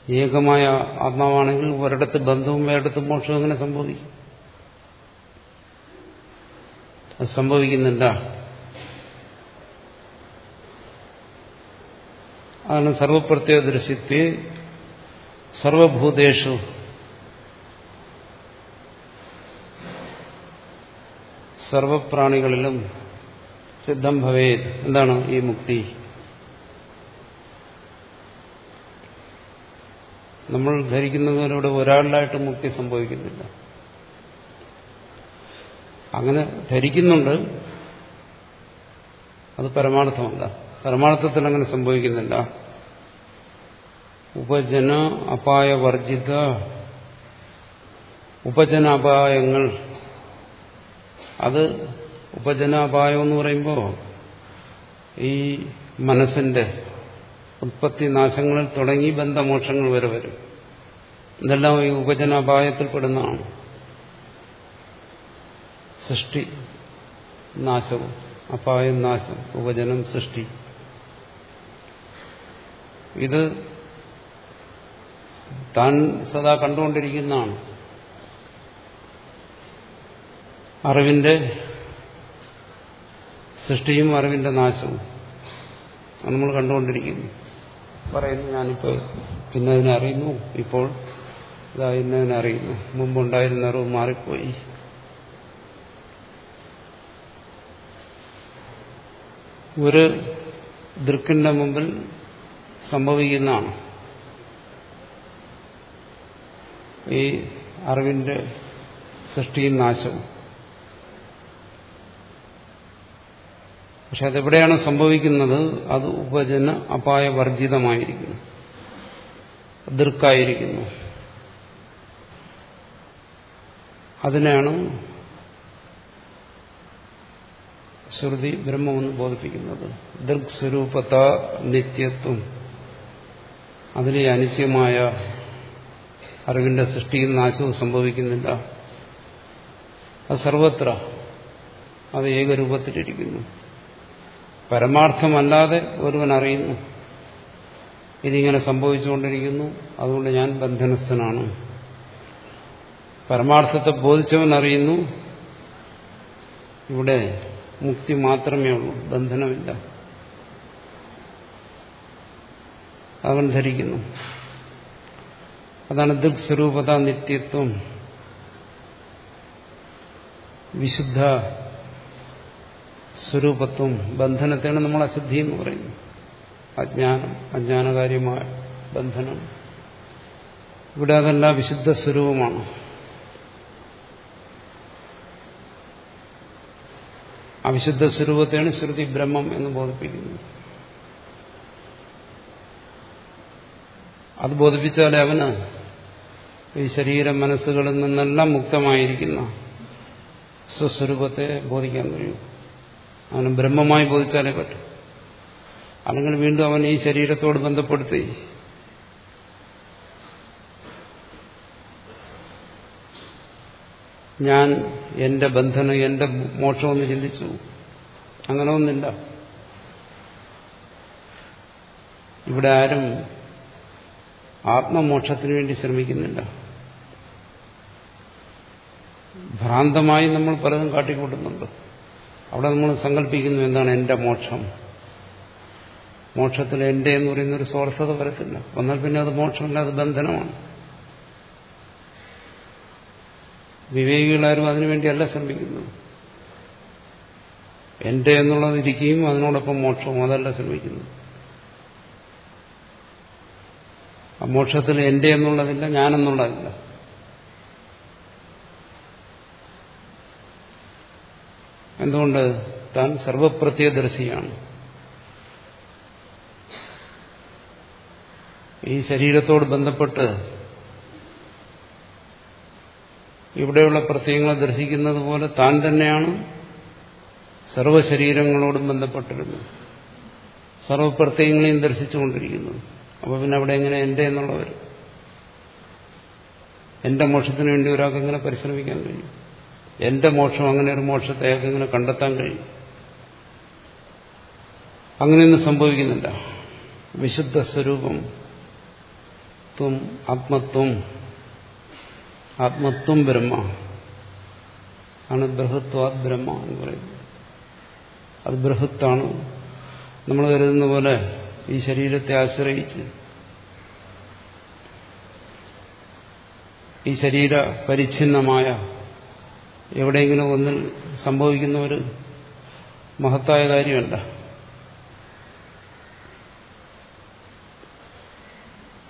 S1: ഏകമായ ആത്മാവാണെങ്കിൽ ഒരിടത്ത് ബന്ധവും വേറിടത്ത് മോക്ഷവും അങ്ങനെ സംഭവിക്കും? അത് സംഭവിക്കുന്നില്ല. അതാണ് സർവപ്രത്യദർശിത്വേ സർവഭൂതേഷു. സർവപ്രാണികളിലും സിദ്ധം ഭവേ എന്താണ് ഈ മുക്തി? നമ്മൾ ധരിക്കുന്നതിലൂടെ ഒരാളിലായിട്ട് മുക്തി സംഭവിക്കുന്നില്ല. അങ്ങനെ ധരിക്കുന്നുണ്ട് അത് പരമാർത്ഥമല്ല. പരമാർത്ഥത്തിൽ അങ്ങനെ സംഭവിക്കുന്നില്ല. ഉപജന അപായ വർജിത ഉപജനാപായങ്ങൾ അത് ഉപജനാപായം എന്ന് പറയുമ്പോൾ ഈ മനസ്സിന്റെ ഉത്പത്തി നാശങ്ങളിൽ തുടങ്ങി ബന്ധമോക്ഷങ്ങൾ വരെ വരും. ഇതെല്ലാം ഈ ഉപജനാപായത്തിൽപ്പെടുന്നതാണ്. സൃഷ്ടി നാശവും അപായം നാശം ഉപജനം സൃഷ്ടി. ഇത് താൻ സദാ കണ്ടുകൊണ്ടിരിക്കുന്നതാണ്. അറിവിന്റെ സൃഷ്ടിയും അറിവിന്റെ നാശവും. നമ്മൾ കണ്ടുകൊണ്ടിരിക്കുന്നു. പറയുന്നു ഞാനിപ്പോൾ പിന്നെ അതിനെ അറിയുന്നു. ഇപ്പോൾ ഇതാ ഇന്നതിനെ അറിയുന്നു. മുമ്പുണ്ടായിരുന്ന അറിവ് മാറിപ്പോയി. ഒരു ദൃക്കിന്റെ മുമ്പിൽ സംഭവിക്കുന്നതാണ്. ഈ അറിവിന്റെ സൃഷ്ടിയും നാശവും. പക്ഷെ അതെവിടെയാണ് സംഭവിക്കുന്നത്? അത് ഉപജന അപായവർജിതമായിരിക്കുന്നു ദൃക്കായിരിക്കുന്നു അതിനെയാണ് ശ്രുതി ബ്രഹ്മമെന്ന് ബോധിപ്പിക്കുന്നത്. ദൃക് സ്വരൂപത നിത്യത്വം. അതിലെ അനിത്യമായ അറിവിന്റെ സൃഷ്ടിയിൽ നാശവും സംഭവിക്കുന്നില്ല. അത് സർവത്ര അത് ഏകരൂപത്തിലിരിക്കുന്നു. പരമാർത്ഥമല്ലാതെ ഒരുവൻ അറിയുന്നു. ഇതിങ്ങനെ സംഭവിച്ചുകൊണ്ടിരിക്കുന്നു. അതുകൊണ്ട് ഞാൻ ബന്ധനസ്ഥനാണ്. പരമാർത്ഥത്തെ ബോധിച്ചവൻ അറിയുന്നു. ഇവിടെ മുക്തി മാത്രമേ ഉള്ളൂ. ബന്ധനമില്ല. അവൻ ധരിക്കുന്നു. അതാണ് ദൃക്സ്വരൂപത നിത്യത്വം. വിശുദ്ധ സ്വരൂപത്വം ബന്ധനത്തെയാണ് നമ്മൾ അശുദ്ധി എന്ന് പറയുന്നത്. അജ്ഞാനം അജ്ഞാനകാര്യമായ ബന്ധനം. ഇവിടെ അതല്ല വിശുദ്ധ സ്വരൂപമാണ്. അവിശുദ്ധ സ്വരൂപത്തെയാണ് ശ്രുതി ബ്രഹ്മം എന്ന് ബോധിപ്പിക്കുന്നത്. അത് ബോധിപ്പിച്ചാലേ അവന് ഈ ശരീര മനസ്സുകളിൽ നിന്നെല്ലാം മുക്തമായിരിക്കുന്ന സ്വസ്വരൂപത്തെ ബോധിക്കാൻ കഴിയും. അവന് ബ്രഹ്മമായി ബോധിച്ചാലേ പറ്റും. അല്ലെങ്കിൽ വീണ്ടും അവൻ ഈ ശരീരത്തോട് ബന്ധപ്പെടുത്തി ഞാൻ എന്റെ ബന്ധനം എന്റെ മോക്ഷമെന്ന് ചിന്തിച്ചു. അങ്ങനെ ഒന്നില്ല ഇവിടെ ആരും ആത്മമോക്ഷത്തിന് വേണ്ടി ശ്രമിക്കുന്നില്ല. ഭ്രാന്തമായി നമ്മൾ പലതും കാട്ടിക്കൂട്ടുന്നുണ്ട്. അവിടെ നമ്മൾ സങ്കല്പിക്കുന്നു എന്താണ് എന്റെ മോക്ഷം? മോക്ഷത്തിൽ എന്റെ എന്ന് പറയുന്ന ഒരു സ്വാർത്ഥത വരത്തില്ല. വന്നാൽ പിന്നെ അത് മോക്ഷമല്ല അത് ബന്ധനമാണ്. വിവേകികളാരും അതിനുവേണ്ടിയല്ല ശ്രമിക്കുന്നത് എന്റെ എന്നുള്ളത് ഇരിക്കുകയും അതിനോടൊപ്പം മോക്ഷവും അതല്ല ശ്രമിക്കുന്നത് ആ മോക്ഷത്തിൽ എന്റെ എന്നുള്ളതില്ല ഞാനെന്നുള്ളതില്ല. എന്തുകൊണ്ട്? താൻ സർവപ്രത്യദർശിയാണ്. ഈ ശരീരത്തോട് ബന്ധപ്പെട്ട് ഇവിടെയുള്ള പ്രത്യയങ്ങളെ ദർശിക്കുന്നത് പോലെ താൻ തന്നെയാണ് സർവശരീരങ്ങളോടും ബന്ധപ്പെട്ടിരുന്നത്. സർവപ്രത്യയങ്ങളെയും ദർശിച്ചുകൊണ്ടിരിക്കുന്നത് അപ്പോൾ പിന്നെ അവിടെ എങ്ങനെ എന്റെ എന്നുള്ളവർ എന്റെ മോക്ഷത്തിന് വേണ്ടി ഒരാൾക്ക് എങ്ങനെ പരിശ്രമിക്കാൻ കഴിയും? എന്റെ മോക്ഷം അങ്ങനെ ഒരു മോക്ഷത്തെ എങ്ങനെ കണ്ടെത്താൻ കഴിയും. അങ്ങനെയൊന്നും സംഭവിക്കുന്നില്ല. വിശുദ്ധ സ്വരൂപം ത്വം ആത്മത്വം ആത്മത്വം ബ്രഹ്മ ആണ് ബൃഹത്വാത് ബ്രഹ്മ എന്ന് പറയുന്നത്. അത് ബൃഹത്താണ്. നമ്മൾ കരുതുന്ന പോലെ ഈ ശരീരത്തെ ആശ്രയിച്ച് ഈ ശരീര പരിച്ഛിന്നമായ എവിടെയെങ്കിലും ഒന്നിൽ സംഭവിക്കുന്ന ഒരു മഹത്തായ കാര്യമല്ല.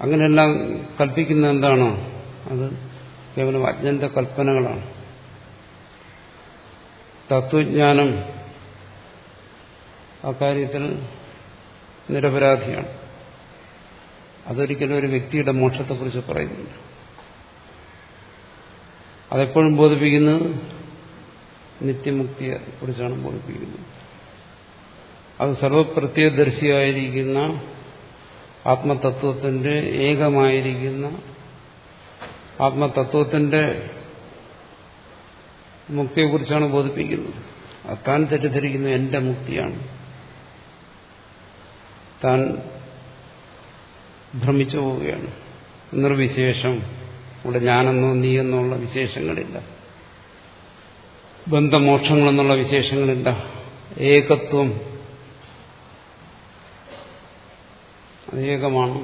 S1: അങ്ങനെയെല്ലാം കൽപ്പിക്കുന്ന എന്താണോ? അത് കേവലം അജ്ഞന്റെ കൽപ്പനകളാണ്. തത്വജ്ഞാനം അക്കാര്യത്തിൽ നിരപരാധിയാണ്. അതൊരിക്കലും ഒരു വ്യക്തിയുടെ മോക്ഷത്തെക്കുറിച്ച് പറയുന്നില്ല. അതെപ്പോഴും ബോധിപ്പിക്കുന്നത് നിത്യമുക്തിയെ കുറിച്ചാണ് ബോധിപ്പിക്കുന്നത്. അത് സർവപ്രത്യദർശിയായിരിക്കുന്ന ആത്മതത്വത്തിന്റെ ഏകമായിരിക്കുന്ന ആത്മതത്വത്തിന്റെ മുക്തിയെക്കുറിച്ചാണ് ബോധിപ്പിക്കുന്നത്. താൻ തെറ്റിദ്ധരിക്കുന്നത് എന്റെ മുക്തിയാണ്. താൻ ഭ്രമിച്ചു പോവുകയാണ്. നിർവിശേഷം ഇവിടെ ഞാനെന്നോ നീ എന്നോ ഉള്ള വിശേഷങ്ങളില്ല. ബന്ധമോക്ഷങ്ങളെന്നുള്ള വിശേഷങ്ങളില്ല. ഏകത്വം അത് ഏകമാണ്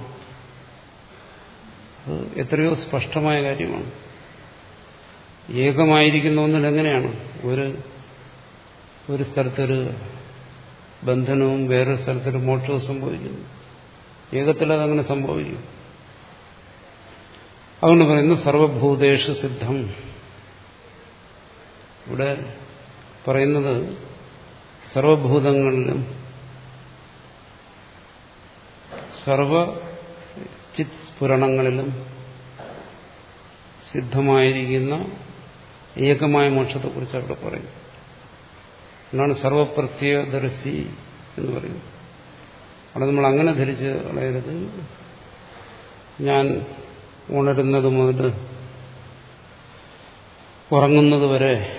S1: അത് എത്രയോ സ്പഷ്ടമായ കാര്യമാണ്. ഏകമായിരിക്കുന്ന ഒന്നിൽ എങ്ങനെയാണ്? ഒരു ഒരു സ്ഥലത്തൊരു ബന്ധനവും വേറൊരു സ്ഥലത്തൊരു മോക്ഷവും സംഭവിക്കുന്നു. ഏകത്തിൽ അതങ്ങനെ സംഭവിക്കും. അതുകൊണ്ട് പറയുന്നു സർവഭൂതേഷു സിദ്ധം. ഇവിടെ പറയുന്നത് സർവഭൂതങ്ങളിലും സർവ ചിത് സ്ഫുരണങ്ങളിലും സിദ്ധമായിരിക്കുന്ന ഏകമായ മോക്ഷത്തെക്കുറിച്ച് അവിടെ പറയും എന്നാണ് സർവപ്രത്യദർശി എന്ന് പറയുന്നത്. അവിടെ നമ്മൾ അങ്ങനെ ധരിച്ച് കളയരുത്. ഞാൻ ഉണരുന്നത് മുതൽ ഉറങ്ങുന്നത് വരെ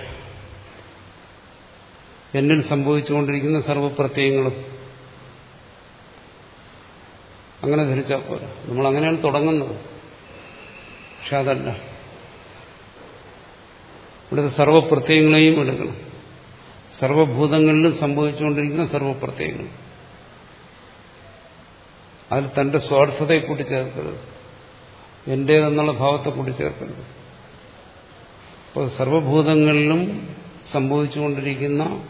S1: എന്നിൽ സംഭവിച്ചുകൊണ്ടിരിക്കുന്ന സർവപ്രത്യയങ്ങളും അങ്ങനെ ധരിച്ചാൽ പോരാ. നമ്മൾ അങ്ങനെയാണ് തുടങ്ങുന്നത്. പക്ഷെ അതല്ല. ഇവിടുത്തെ സർവപ്രത്യയങ്ങളെയും എടുക്കണം. സർവഭൂതങ്ങളിലും സംഭവിച്ചുകൊണ്ടിരിക്കുന്ന സർവപ്രത്യയങ്ങൾ അതിൽ തന്റെ സ്വാർത്ഥതയെ കൂട്ടിച്ചേർക്കരുത്. എന്റേതെന്നുള്ള ഭാവത്തെ കൂട്ടിച്ചേർക്കരുത്. അപ്പോൾ സർവഭൂതങ്ങളിലും സംഭവിച്ചുകൊണ്ടിരിക്കുന്ന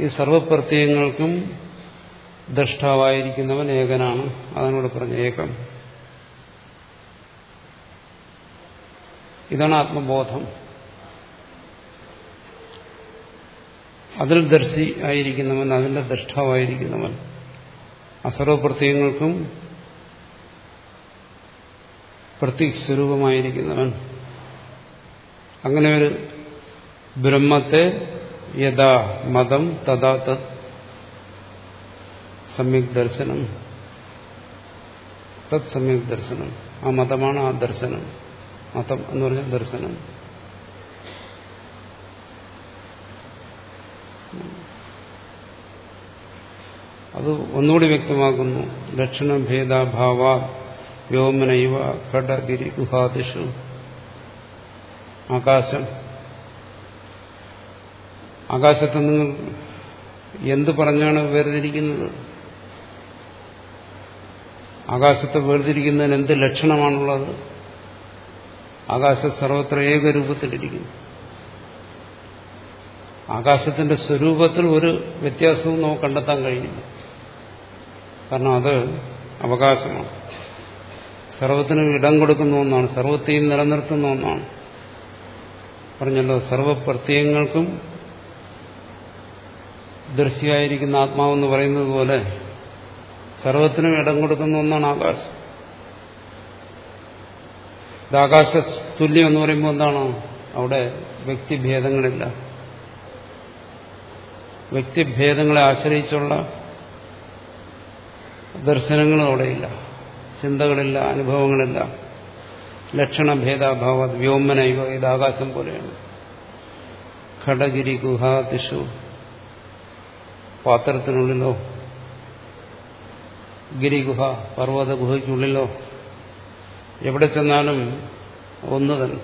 S1: ഈ സർവപ്രത്യയങ്ങൾക്കും ദ്രഷ്ടാവായിരിക്കുന്നവൻ ഏകനാണ്. അതിനോട് പറഞ്ഞ ഏകം. ഇതാണ് ആത്മബോധം. അതിൽ ദർശി ആയിരിക്കുന്നവൻ അതിന്റെ ദ്രഷ്ടാവായിരിക്കുന്നവൻ അസർവപ്രത്യയങ്ങൾക്കും പ്രത്യസ്വരൂപമായിരിക്കുന്നവൻ അങ്ങനെ ഒരു ബ്രഹ്മത്തെ യഥാ മതം തഥാ തത് സമ്യക് ദർശനം. തത് സമ്യക് ദർശനം. ആ മതമാണ് ആ ദർശനം. മതം എന്ന് പറഞ്ഞാൽ ദർശനം. അത് ഒന്നുകൂടി വ്യക്തമാക്കുന്നു. ലക്ഷണഭേദാഭാവ വ്യോമനൈവ ഘടഗിരി ഗുഹാദിഷു. ആകാശം. ആകാശത്ത് നിങ്ങൾ എന്ത് പറഞ്ഞാണ് വേർതിരിക്കുന്നത്? ആകാശത്തെ വേർതിരിക്കുന്നതിന് എന്ത് ലക്ഷണമാണുള്ളത്? ആകാശം സർവത്ര ഏകരൂപത്തിലിരിക്കുന്നു ആകാശത്തിന്റെ സ്വരൂപത്തിൽ ഒരു വ്യത്യാസവും നമുക്ക് കണ്ടെത്താൻ കഴിയില്ല. കാരണം അത് അവകാശമാണ്. സർവത്തിനും ഇടം കൊടുക്കുന്ന ഒന്നാണ്. സർവത്തെയും നിലനിർത്തുന്ന ഒന്നാണ്. പറഞ്ഞല്ലോ സർവപ്രത്യയങ്ങൾക്കും ദൃശ്യമായിരിക്കുന്ന ആത്മാവെന്ന് പറയുന്നത് പോലെ സർവത്തിനും ഇടം കൊടുക്കുന്ന ഒന്നാണ് ആകാശം. ആകാശ തുല്യം എന്ന് പറയുമ്പോൾ എന്താണ്? അവിടെ വ്യക്തിഭേദങ്ങളില്ല. വ്യക്തിഭേദങ്ങളെ ആശ്രയിച്ചുള്ള ദർശനങ്ങളും അവിടെയില്ല. ചിന്തകളില്ല അനുഭവങ്ങളില്ല. ലക്ഷണഭേദാഭാവ വ്യോമനൈവ ഇത് ആകാശം പോലെയാണ്. ഘടഗിരി ഗുഹാദിഷു പാത്രത്തിനുള്ളിലോ ഗിരിഗുഹ പർവത ഗുഹയ്ക്കുള്ളിലോ എവിടെ ചെന്നാലും ഒന്ന് തന്നെ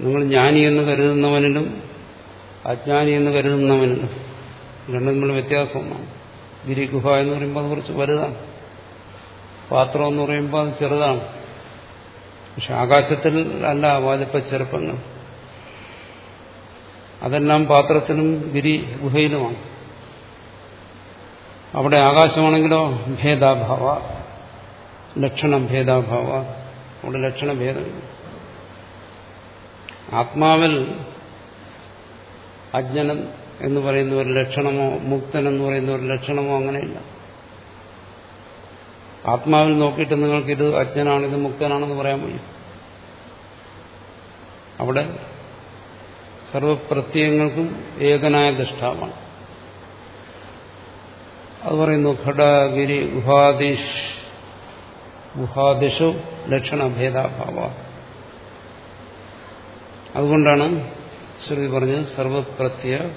S1: നിങ്ങൾ ജ്ഞാനി എന്ന് കരുതുന്നവനിലും അജ്ഞാനി എന്ന് കരുതുന്നവനിലും രണ്ടും തമ്മിൽ വ്യത്യാസം ഒന്നാണ് ഗിരിഗുഹ എന്ന് പറയുമ്പോൾ അത് കുറച്ച് വലുതാണ്. പാത്രം എന്ന് പറയുമ്പോൾ അത് ചെറുതാണ്. പക്ഷെ ആകാശത്തിൽ അല്ല വാലിപ്പ ചെറുപ്പങ്ങൾ. അതെല്ലാം പാത്രത്തിലും ഗിരി ഗുഹയിലുമാണ്. അവിടെ ആകാശമാണെങ്കിലോ ഭേദാഭാവ ലക്ഷണം ഭേദാഭാവ. അവിടെ ലക്ഷണഭേദമില്ല ആത്മാവിൽ അജ്ഞനം എന്ന് പറയുന്ന ഒരു ലക്ഷണമോ മുക്തൻ എന്ന് പറയുന്ന ഒരു ലക്ഷണമോ അങ്ങനെയില്ല. ആത്മാവിൽ നോക്കിയിട്ട് നിങ്ങൾക്ക് ഇത് അജ്ഞനാണ് ഇത് മുക്തനാണെന്ന് പറയാൻ വയ്യ. അവിടെ സർവപ്രത്യയങ്ങൾക്കും ഏകനായ ദൃഷ്ടാവാണ് അത് പറയുന്നു ഘടഗിരി ഗുഹാദിഷ് ഗുഹാദിഷു ലക്ഷണഭേദാഭാവ. അതുകൊണ്ടാണ് ശ്രുതി പറഞ്ഞത് സർവപ്രത്യ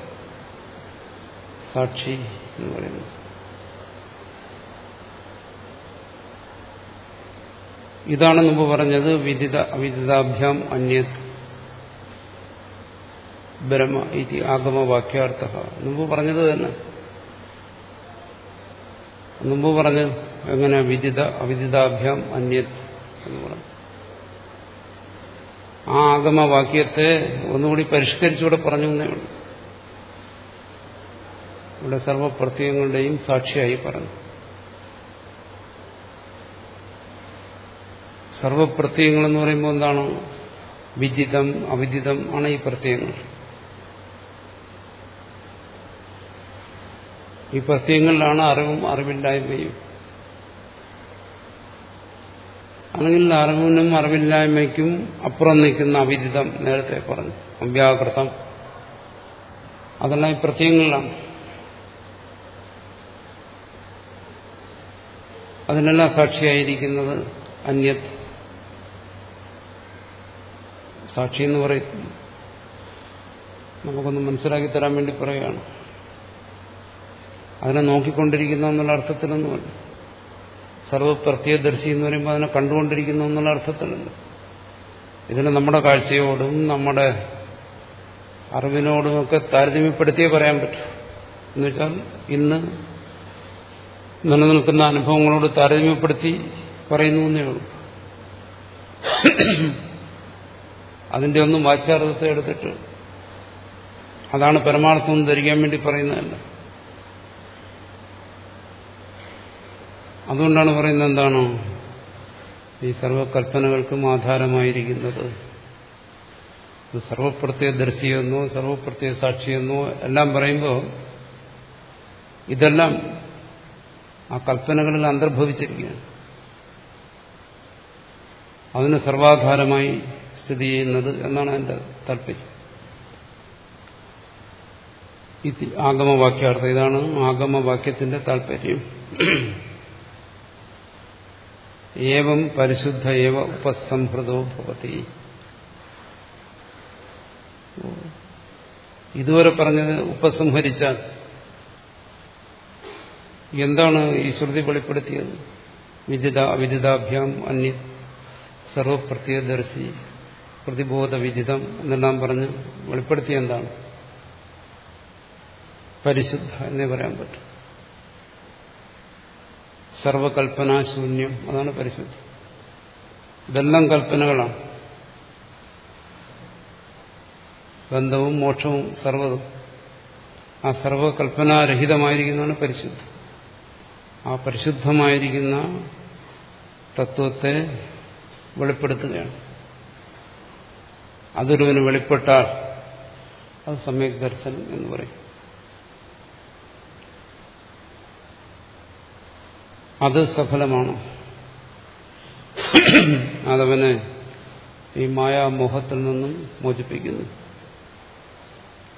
S1: സാക്ഷി എന്ന് പറയുന്നത്. ഇതാണ് മുമ്പ് പറഞ്ഞത് വിദിത അവിദിതാഭ്യാം അന്യത് ബ്രഹ്മ ഇതി ആഗമവാക്യാർത്ഥ. മുമ്പ് പറഞ്ഞത് തന്നെ. മുമ്പ് പറഞ്ഞത് എങ്ങനെ? വിദിത അവിദിതാഭ്യാം അന്യത് എന്ന് പറഞ്ഞു. ആ ആഗമവാക്യത്തെ ഒന്നുകൂടി പരിഷ്കരിച്ചുകൂടെ പറഞ്ഞു എന്നേ ഉള്ളൂ. ഇവിടെ സർവപ്രത്യയങ്ങളുടെയും സാക്ഷിയായി പറഞ്ഞു സർവപ്രത്യയങ്ങൾ എന്ന് പറയുമ്പോൾ എന്താണ്? വിദിതം അവിദിതം ആണ് ഈ പ്രത്യയങ്ങൾ. ഈ പ്രത്യയങ്ങളിലാണ് അറിവും അറിവില്ലായ്മയും. അല്ലെങ്കിൽ അറിവിനും അറിവില്ലായ്മയ്ക്കും അപ്പുറം നിൽക്കുന്ന അവിദിതം നേരത്തെ പറഞ്ഞു. അവ്യാകൃതം. അതെല്ലാം ഈ പ്രത്യയങ്ങളിലാണ്. അതിനെല്ലാം സാക്ഷിയായിരിക്കുന്നത് അന്യത് സാക്ഷി എന്ന് പറയും. നമുക്കൊന്ന് മനസ്സിലാക്കി തരാൻ വേണ്ടി പറയുകയാണ്. അതിനെ നോക്കിക്കൊണ്ടിരിക്കുന്നു എന്നുള്ള അർത്ഥത്തിലൊന്നുമല്ല സർവപ്രത്യദർശി എന്ന് പറയുമ്പോൾ അതിനെ കണ്ടുകൊണ്ടിരിക്കുന്നു എന്നുള്ള അർത്ഥത്തിലല്ല. ഇതിനെ നമ്മുടെ കാഴ്ചയോടും നമ്മുടെ അറിവിനോടുമൊക്കെ താരതമ്യപ്പെടുത്തിയേ പറയാൻ പറ്റൂ. എന്നുവെച്ചാൽ ഇന്ന് നിലനിൽക്കുന്ന അനുഭവങ്ങളോട് താരതമ്യപ്പെടുത്തി പറയുന്നു എന്നേ ഉള്ളൂ. അതിന്റെ ഒന്നും വാച്യാർത്ഥത്തെ എടുത്തിട്ട് അതാണ് പരമാർത്ഥം എന്ന് ധരിക്കാൻ വേണ്ടി പറയുന്നതല്ല. അതുകൊണ്ടാണ് പറയുന്നത് എന്താണോ? ഈ സർവകൽപ്പനകൾക്കും ആധാരമായിരിക്കുന്നത്. സർവപ്രത്യ ദർശിയെന്നോ സർവപ്രത്യ സാക്ഷിയെന്നോ എല്ലാം പറയുമ്പോൾ ഇതെല്ലാം ആ കൽപ്പനകളിൽ അന്തർഭവിച്ചിരിക്കുകയാണ്. അതിന് സർവാധാരമായി സ്ഥിതി ചെയ്യുന്നത് എന്നാണ് എന്റെ താല്പര്യം. ആഗമവാക്യാർത്ഥം ഇതാണ് ആഗമവാക്യത്തിന്റെ താല്പര്യം. ഏവം പരിശുദ്ധ ഏവ ഉപസംഹൃതോ ഭവതി. ഇതുവരെ പറഞ്ഞത് ഉപസംഹരിച്ചാൽ എന്താണ് ഈ ശ്രുതി വെളിപ്പെടുത്തിയത്? വിദിത അവിദിതാഭ്യാം അന്യ സർവപ്രത്യദർശി പ്രതിബോധ വിദിതം എന്നെല്ലാം പറഞ്ഞ് വെളിപ്പെടുത്തിയ എന്താണ്? പരിശുദ്ധ എന്നേ പറയാൻ പറ്റും. സർവകൽപ്പനാശൂന്യം അതാണ് പരിശുദ്ധം. ഇതെല്ലാം കൽപ്പനകളാണ്. ബന്ധവും മോക്ഷവും സർവതും ആ സർവകൽപ്പനാരഹിതമായിരിക്കുന്നതാണ് പരിശുദ്ധം. ആ പരിശുദ്ധമായിരിക്കുന്ന തത്വത്തെ വെളിപ്പെടുത്തുകയാണ്. അതൊരുവന് വെളിപ്പെട്ടാൽ അത് സമ്യക് ദർശനം എന്ന് പറയും. അത് സഫലമാണ്. അതവനെ ഈ മായാമോഹത്തിൽ നിന്നും മോചിപ്പിക്കുന്നു.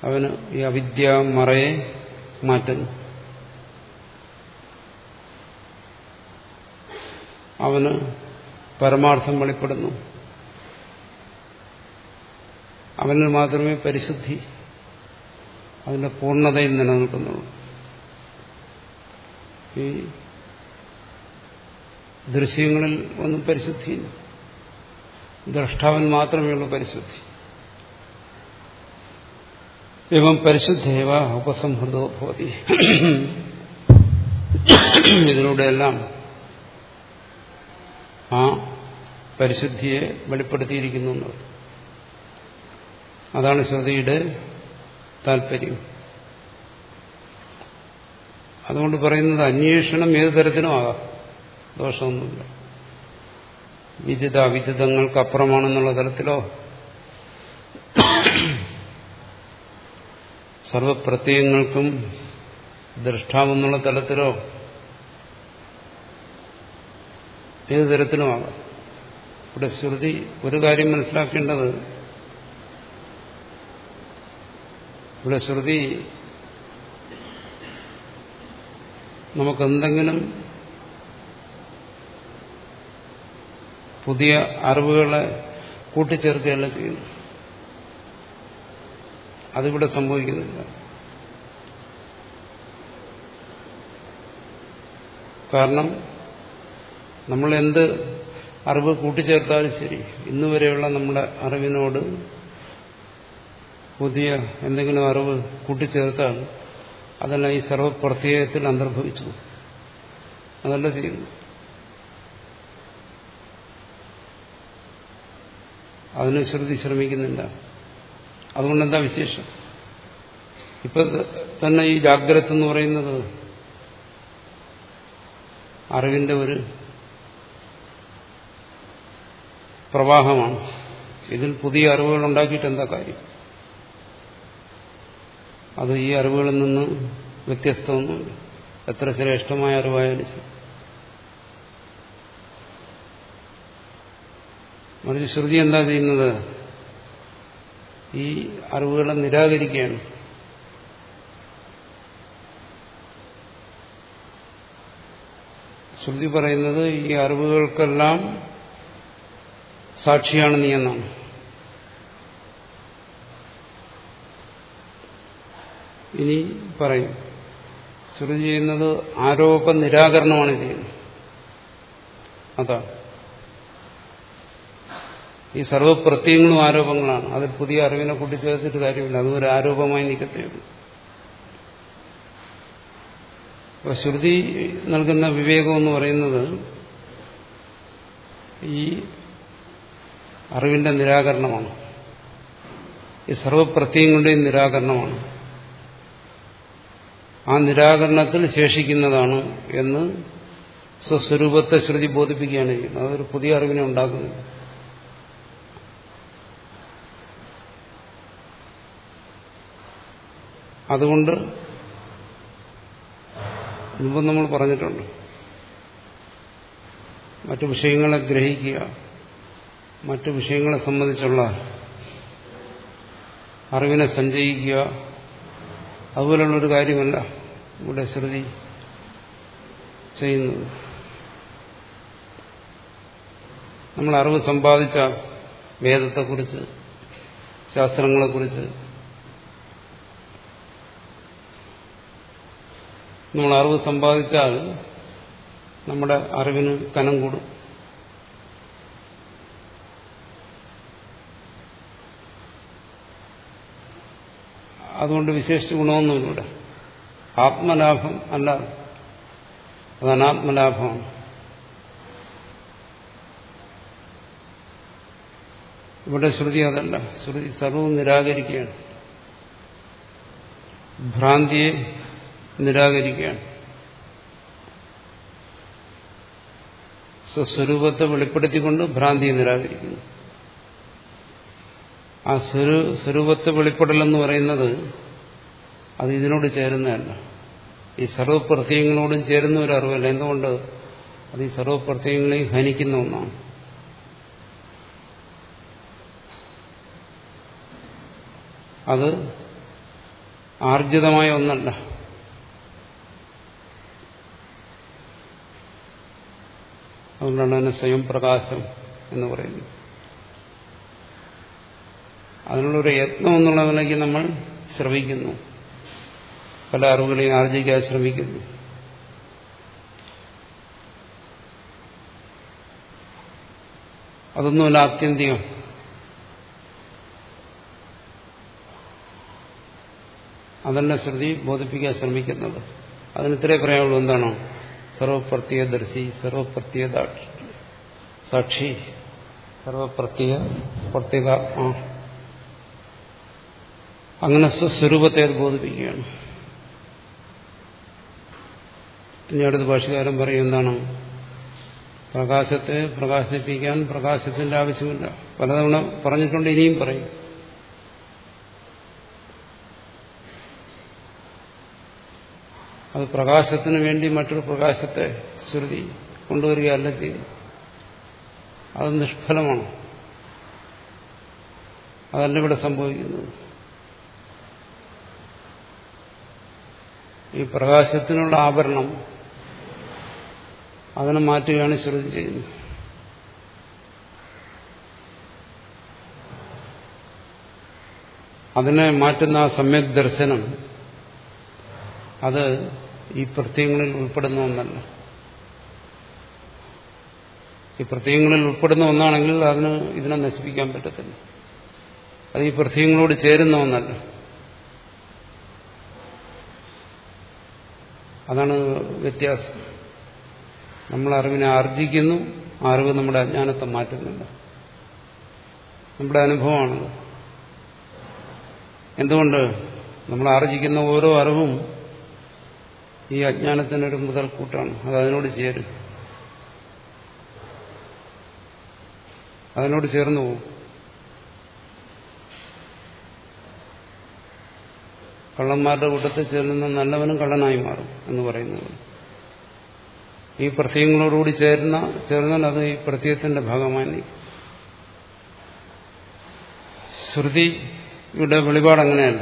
S1: അവന് ഈ അവിദ്യ മറയെ മാറ്റുന്നു. അവന് പരമാർത്ഥം വെളിപ്പെടുന്നു. അവന് മാത്രമേ പരിശുദ്ധി അതിന്റെ പൂർണതയിൽ നിലനിൽക്കുന്നുള്ളൂ. ഈ ദൃശ്യങ്ങളിൽ ഒന്നും പരിശുദ്ധിയില്ല. ദ്രഷ്ടാവൻ മാത്രമേ ഉള്ളൂ പരിശുദ്ധി. ഇവം പരിശുദ്ധേവ ഉപസംഹൃതോ ഭവതി. ഇതിലൂടെയെല്ലാം ആ പരിശുദ്ധിയെ വെളിപ്പെടുത്തിയിരിക്കുന്നു അതാണ് ശ്രുതിയുടെ താല്പര്യം അതുകൊണ്ട് പറയുന്നത് അന്വേഷണം ഏത് തരത്തിലും ആകാം. ദോഷമൊന്നുമില്ല. വിദിത അവിദിതങ്ങൾക്ക് അപ്പുറമാണെന്നുള്ള തരത്തിലോ സർവപ്രത്യയങ്ങൾക്കും ദൃഷ്ടാവെന്നുള്ള തലത്തിലോ ഏത് തരത്തിലുമാകാം ഇവിടെ ശ്രുതി ഒരു കാര്യം മനസ്സിലാക്കേണ്ടത്. ഇവിടെ ശ്രുതി നമുക്കെന്തെങ്കിലും പുതിയ അറിവുകളെ കൂട്ടിച്ചേർക്കുകയല്ല ചെയ്യുന്നു അതിവിടെ സംഭവിക്കുന്നില്ല. കാരണം നമ്മൾ എന്ത് അറിവ് കൂട്ടിച്ചേർത്താലും ശരി. ഇന്നുവരെയുള്ള നമ്മുടെ അറിവിനോട് പുതിയ എന്തെങ്കിലും അറിവ് കൂട്ടിച്ചേർത്താൽ അതെല്ലാം ഈ സർവപ്രത്യയത്തിൽ അന്തർഭവിച്ചു. അതല്ല ചെയ്യുന്നു അതിന് ശ്രുതി ശ്രമിക്കുന്നില്ല. അതുകൊണ്ട് എന്താ വിശേഷം? ഇപ്പൊ തന്നെ ഈ ജാഗ്രത എന്ന് പറയുന്നത് അറിവിന്റെ ഒരു പ്രവാഹമാണ്. ഇതിൽ പുതിയ അറിവുകൾ ഉണ്ടാക്കിയിട്ട് എന്താ കാര്യം? അത് ഈ അറിവുകളിൽ നിന്ന് വ്യത്യസ്തമൊന്നുമില്ല. എത്ര ശ്രേഷ്ഠമായ അറിവായാലും ശരി. മറിച്ച് ശ്രുതി എന്താ ചെയ്യുന്നത്? ഈ അറിവുകളെ നിരാകരിക്കുകയാണ്. ശ്രുതി പറയുന്നത് ഈ അറിവുകൾക്കെല്ലാം സാക്ഷിയാണ് നീ എന്നാണ്. ഇനി പറയും ശ്രുതി ചെയ്യുന്നത് ആരോപ നിരാകരണമാണ് ചെയ്യുന്നത്. അതാ. ഈ സർവപ്രത്യങ്ങളും ആരോപങ്ങളാണ്. അതിൽ പുതിയ അറിവിനെ കൂട്ടിച്ചേർത്തിട്ട് കാര്യമില്ല. അതും ഒരു ആരോപമായി നിൽക്കത്തേ ഉള്ളൂ. അപ്പൊ ശ്രുതി നൽകുന്ന വിവേകം എന്ന് പറയുന്നത് ഈ അറിവിന്റെ നിരാകരണമാണ്. ഈ സർവപ്രത്യങ്ങളുടെയും നിരാകരണമാണ്. ആ നിരാകരണത്തിൽ ശേഷിക്കുന്നതാണ് എന്ന് സ്വസ്വരൂപത്തെ ശ്രുതി ബോധിപ്പിക്കുകയാണ് ചെയ്യുന്നത്. അതൊരു പുതിയ അറിവിനെ ഉണ്ടാക്കുന്നത് അതുകൊണ്ട് മുമ്പ് നമ്മൾ പറഞ്ഞിട്ടുണ്ട്. മറ്റു വിഷയങ്ങളെ ഗ്രഹിക്കുക. മറ്റു വിഷയങ്ങളെ സംബന്ധിച്ചുള്ള അറിവിനെ സഞ്ചയിക്കുക. അതുപോലുള്ളൊരു കാര്യമല്ല ഇവിടെ ശ്രുതി ചെയ്യുന്നത്. നമ്മൾ അറിവ് സമ്പാദിച്ച വേദത്തെക്കുറിച്ച് ശാസ്ത്രങ്ങളെക്കുറിച്ച് നമ്മൾ അറിവ് സമ്പാദിച്ചാൽ നമ്മുടെ അറിവിന് കനം കൂടും. അതുകൊണ്ട് വിശേഷിച്ച് ഗുണമൊന്നുമില്ല. ആത്മലാഭം അല്ല. അത് അനാത്മലാഭമാണ് ഇവിടെ ശ്രുതി അതല്ല. ശ്രുതി സർവവും നിരാകരിക്കുകയാണ്. ഭ്രാന്തിയെ നിരാകരിക്കുകയാണ്. സ്വസ്വരൂപത്തെ വെളിപ്പെടുത്തിക്കൊണ്ട് ഭ്രാന്തിയെ നിരാകരിക്കുന്നു. ആ സ്വരൂ സ്വരൂപത്തെ വെളിപ്പെടലെന്ന് പറയുന്നത് അത് ഇതിനോട് ചേരുന്നതല്ല. ഈ സർവപ്രത്യയങ്ങളോടും ചേരുന്ന ഒരു അറിവല്ല. എന്തുകൊണ്ട്? അത് ഈ സർവപ്രത്യയങ്ങളെയും ഹനിക്കുന്ന ഒന്നാണ്. അത് ആർജിതമായ ഒന്നല്ല. അതുകൊണ്ടാണ് അതിനെ സ്വയം പ്രകാശം എന്ന് പറയുന്നത്. അതിനുള്ളൊരു യത്നം എന്നുള്ള നിലയ്ക്ക് നമ്മൾ ശ്രമിക്കുന്നു. പല അറിവുകളെയും ആർജിക്കാൻ ശ്രമിക്കുന്നു. അതൊന്നുമല്ല ആത്യന്തികം. അതല്ല ശ്രുതി ബോധിപ്പിക്കാൻ ശ്രമിക്കുന്നത്. അതിന് ഇത്രേ പറയാനുള്ളൂ. എന്താണോ? സർവപ്രത്യദർശി സർവപ്രത്യ സാക്ഷി. സർവപ്രത്യ പ്രത്യേകാത്മാ അങ്ങനെ സ്വസ്വരൂപത്തെ അത് ബോധിപ്പിക്കുകയാണ്. ഇനി അടുത്ത ഭാഷകാരൻ പറയും എന്താണ്? പ്രകാശത്തെ പ്രകാശിപ്പിക്കാൻ പ്രകാശത്തിന്റെ ആവശ്യമില്ല. പലതവണ പറഞ്ഞിട്ടുണ്ട് ഇനിയും പറയും. അത് പ്രകാശത്തിന് വേണ്ടി മറ്റൊരു പ്രകാശത്തെ ശ്രുതി കൊണ്ടുവരികയല്ല ചെയ്യുന്നു അത് നിഷ്ഫലമാണ്. അതല്ല ഇവിടെ സംഭവിക്കുന്നത്. ഈ പ്രകാശത്തിനുള്ള ആഭരണം അതിനെ മാറ്റുകയാണ് ശ്രുതി ചെയ്യുന്നത്. അതിനെ മാറ്റുന്ന ആ സമ്യക് ദർശനം അത് ഈ പ്രത്യയങ്ങളിൽ ഉൾപ്പെടുന്ന ഒന്നല്ല. ഈ പ്രത്യയങ്ങളിൽ ഉൾപ്പെടുന്ന ഒന്നാണെങ്കിൽ അതിന് ഇതിനെ നശിപ്പിക്കാൻ പറ്റത്തില്ല. അത് ഈ പ്രത്യയങ്ങളോട് ചേരുന്ന ഒന്നല്ല. അതാണ് വ്യത്യാസം. നമ്മൾ അറിവിനെ ആർജിക്കുന്നു അറിവ് നമ്മുടെ അജ്ഞാനത്തെ മാറ്റുന്നുണ്ട്. നമ്മുടെ അനുഭവമാണ് എന്തുകൊണ്ട്? നമ്മൾ ആർജിക്കുന്ന ഓരോ അറിവും ഈ അജ്ഞാനത്തിനൊരു മുതൽക്കൂട്ടാണ്. അത് അതിനോട് ചേരും. അതിനോട് ചേർന്ന് പോകും. കള്ളന്മാരുടെ കൂട്ടത്തിൽ ചേരുന്ന നല്ലവനും കള്ളനായി മാറും എന്ന് പറയുന്നത്. ഈ പ്രത്യയങ്ങളോടുകൂടി ചേരുന്ന ചേർന്നാൽ അത് ഈ പ്രത്യയത്തിന്റെ ഭാഗമായി ശ്രുതിയുടെ വെളിപാട് അങ്ങനെയല്ല.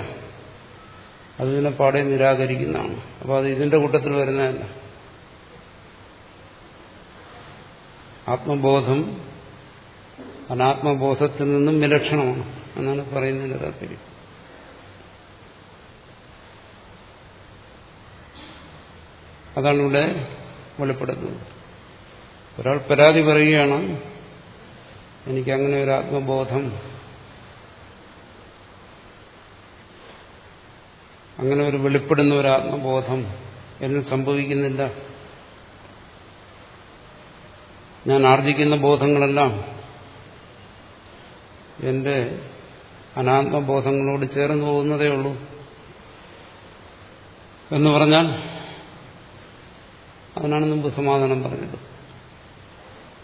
S1: അത് ഇതിനെ പാടെ നിരാകരിക്കുന്നതാണ്. അപ്പോൾ അത് ഇതിന്റെ കൂട്ടത്തിൽ വരുന്നതല്ല. ആത്മബോധം അനാത്മബോധത്തിൽ നിന്നും വിലക്ഷണമാണ് എന്നാണ് പറയുന്നതിന്റെ താല്പര്യം. അതാണ് ഇവിടെ വെളിപ്പെടുത്തുന്നത്. ഒരാൾ പരാതി പറയുകയാണ് എനിക്ക് അങ്ങനെ ഒരു ആത്മബോധം. അങ്ങനെ ഒരു വെളിപ്പെടുന്ന ഒരു ആത്മബോധം എന്നിൽ സംഭവിക്കുന്നില്ല. ഞാൻ ആർജിക്കുന്ന ബോധങ്ങളെല്ലാം എന്റെ അനാത്മബോധങ്ങളോട് ചേർന്ന് പോകുന്നതേ ഉള്ളൂ എന്ന് പറഞ്ഞാൽ അതിനാണ് മുമ്പ് സമാധാനം പറഞ്ഞത്.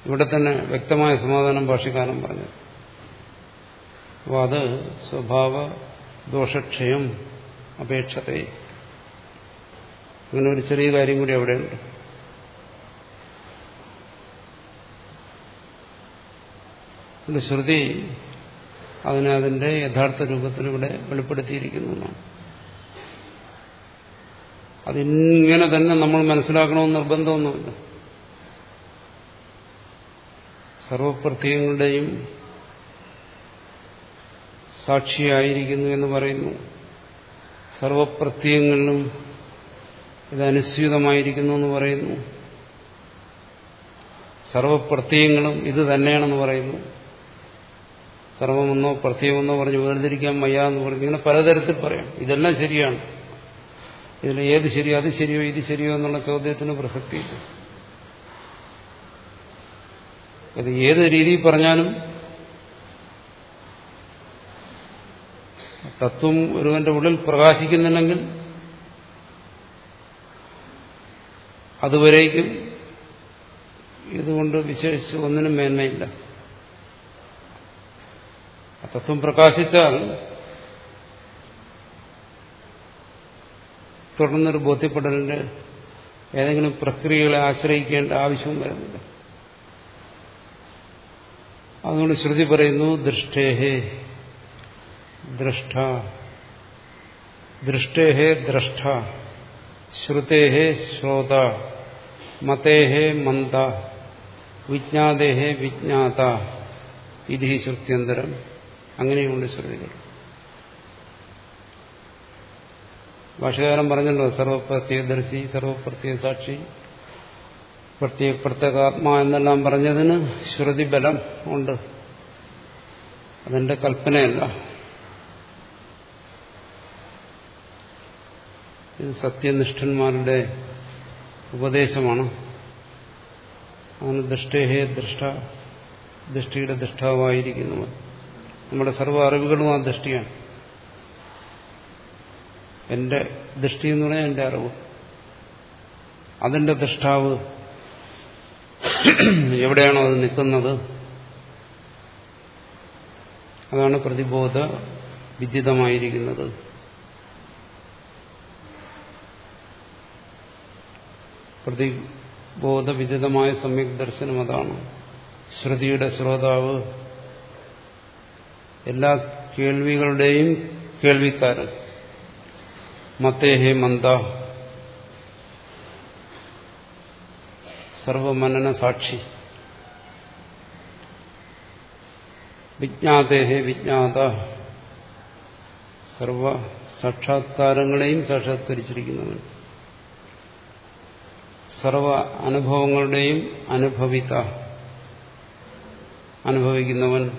S1: ഇവിടെ തന്നെ വ്യക്തമായ സമാധാനം ഭാഷകാരൻ പറഞ്ഞത്. അപ്പോൾ അത് സ്വഭാവ ദോഷക്ഷയം അപേക്ഷത അങ്ങനെ ഒരു ചെറിയ കാര്യം കൂടി അവിടെയുണ്ട്. ശ്രുതി അതിനെ അതിന്റെ യഥാർത്ഥ രൂപത്തിൽ ഇവിടെ വെളിപ്പെടുത്തിയിരിക്കുന്നു എന്നാണ്. അതിങ്ങനെ തന്നെ നമ്മൾ മനസ്സിലാക്കണമെന്ന് നിർബന്ധമൊന്നുമില്ല. സർവപ്രത്യങ്ങളുടെയും സാക്ഷിയായിരിക്കുന്നു എന്ന് പറയുന്നു. സർവപ്രത്യങ്ങളിലും ഇത് അനുസ്യൂതമായിരിക്കുന്നു എന്ന് പറയുന്നു. സർവപ്രത്യങ്ങളും ഇത് തന്നെയാണെന്ന് പറയുന്നു. സർവമെന്നോ പ്രത്യേകമെന്നോ പറഞ്ഞ് വേർതിരിക്കാൻ വയ്യ എന്ന് പറഞ്ഞു ഇങ്ങനെ പലതരത്തിൽ പറയാം. ഇതെല്ലാം ശരിയാണ്. ഇതിൽ ഏത് ശരിയോ അത് ശരിയോ ഇത് ശരിയോ എന്നുള്ള ചോദ്യത്തിന് പ്രസക്തിയില്ല. അത് ഏത് രീതിയിൽ പറഞ്ഞാലും തത്വം ഒരുവന്റെ ഉള്ളിൽ പ്രകാശിക്കുന്നുണ്ടെങ്കിൽ അതുവരേക്കും ഇതുകൊണ്ട് വിശേഷിച്ച് ഒന്നിനും മേന്മയില്ല. തത്വം പ്രകാശിച്ചാൽ തുടർന്നൊരു ബോധ്യപ്പെടലിന്റെ ഏതെങ്കിലും പ്രക്രിയകളെ ആശ്രയിക്കേണ്ട ആവശ്യവും വരുന്നില്ല. അതുകൊണ്ട് ശ്രുതി പറയുന്നു ദൃഷ്ടേഹേ ദ്രഷ്ട ദൃഷ്ടേഹേ ദ്രഷ്ട ശ്രുതേഹേ ശ്രോത മതേഹേ മന്ത വിജ്ഞാതേഹേ വിജ്ഞാത ഇതി ശ്രുത്യന്തരം. അങ്ങനെയുള്ള ശ്രുതികൾ. ഭാഷകാരൻ പറഞ്ഞല്ലോ സർവപ്രത്യദർശി സർവപ്രത്യ സാക്ഷി പ്രത്യേക പ്രത്യേകാത്മാ എന്നെല്ലാം പറഞ്ഞതിന് ശ്രുതി ബലം ഉണ്ട്. അതിന്റെ കൽപ്പനയല്ല. ഇത് സത്യനിഷ്ഠന്മാരുടെ ഉപദേശമാണ്. അങ്ങനെ ദൃഷ്ടേഹേ ദൃഷ്ട ദൃഷ്ടിയുടെ ദൃഷ്ടാവായിരിക്കുന്നു. നമ്മുടെ സർവ അറിവുകളും ആ ദൃഷ്ടിയാണ്. എന്റെ ദൃഷ്ടി എന്ന് പറഞ്ഞാൽ എന്റെ അറിവ്. അതിന്റെ ദൃഷ്ടാവ് എവിടെയാണോ അത് നിൽക്കുന്നത്? അതാണ് പ്രതിബോധ വിദിതമായിരിക്കുന്നത്. പ്രതിബോധവിദിതമായ സമ്യക് ദർശനം അതാണ്. ശ്രുതിയുടെ ശ്രോതാവ് എല്ലാ കേൾവികളുടെയും കേൾവിക്കാരൻ. മത്തേഹേ മന്ദ. സർവമനന സാക്ഷി. വിജ്ഞാതേഹേ വിജ്ഞാത. സർവ സാക്ഷാത്കാരങ്ങളെയും സാക്ഷാത്കരിച്ചിരിക്കുന്നവൻ. സർവ അനുഭവങ്ങളുടെയും അനുഭവിത. അനുഭവിക്കുന്നവൻ.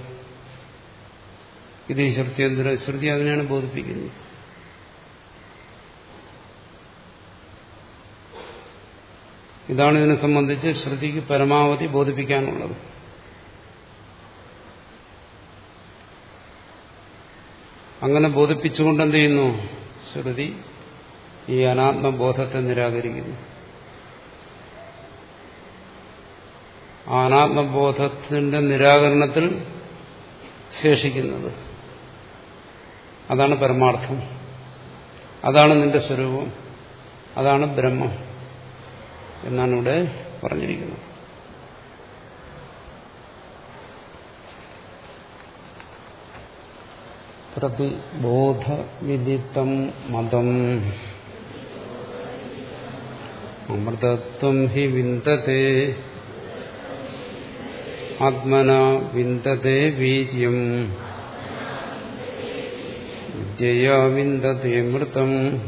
S1: ഇത് ശ്രുതി എന്തിനാ ശ്രുതി അതിനെയാണ് ബോധിപ്പിക്കുന്നത്. ഇതാണ് ഇതിനെ സംബന്ധിച്ച് ശ്രുതിക്ക് പരമാവധി ബോധിപ്പിക്കാനുള്ളത്. അങ്ങനെ ബോധിപ്പിച്ചുകൊണ്ട് എന്ത് ചെയ്യുന്നു? ശ്രുതി ഈ അനാത്മബോധത്തെ നിരാകരിക്കുന്നു. ആ അനാത്മബോധത്തിന്റെ നിരാകരണത്തിൽ ശേഷിക്കുന്നത്. അതാണ് പരമാർത്ഥം. അതാണ് നിന്റെ സ്വരൂപം. അതാണ് ബ്രഹ്മം. എന്നാണ് ഇവിടെ പറഞ്ഞിരിക്കുന്നത്. പ്രതിബോധവിദിത്തം മതം. അമൃതത്വം ഹി വിന്ദത്തെ ആത്മന വിന്ദത്തെ വീര്യം. വിദ്യയാ വിന്ദത്തെ മൃതം.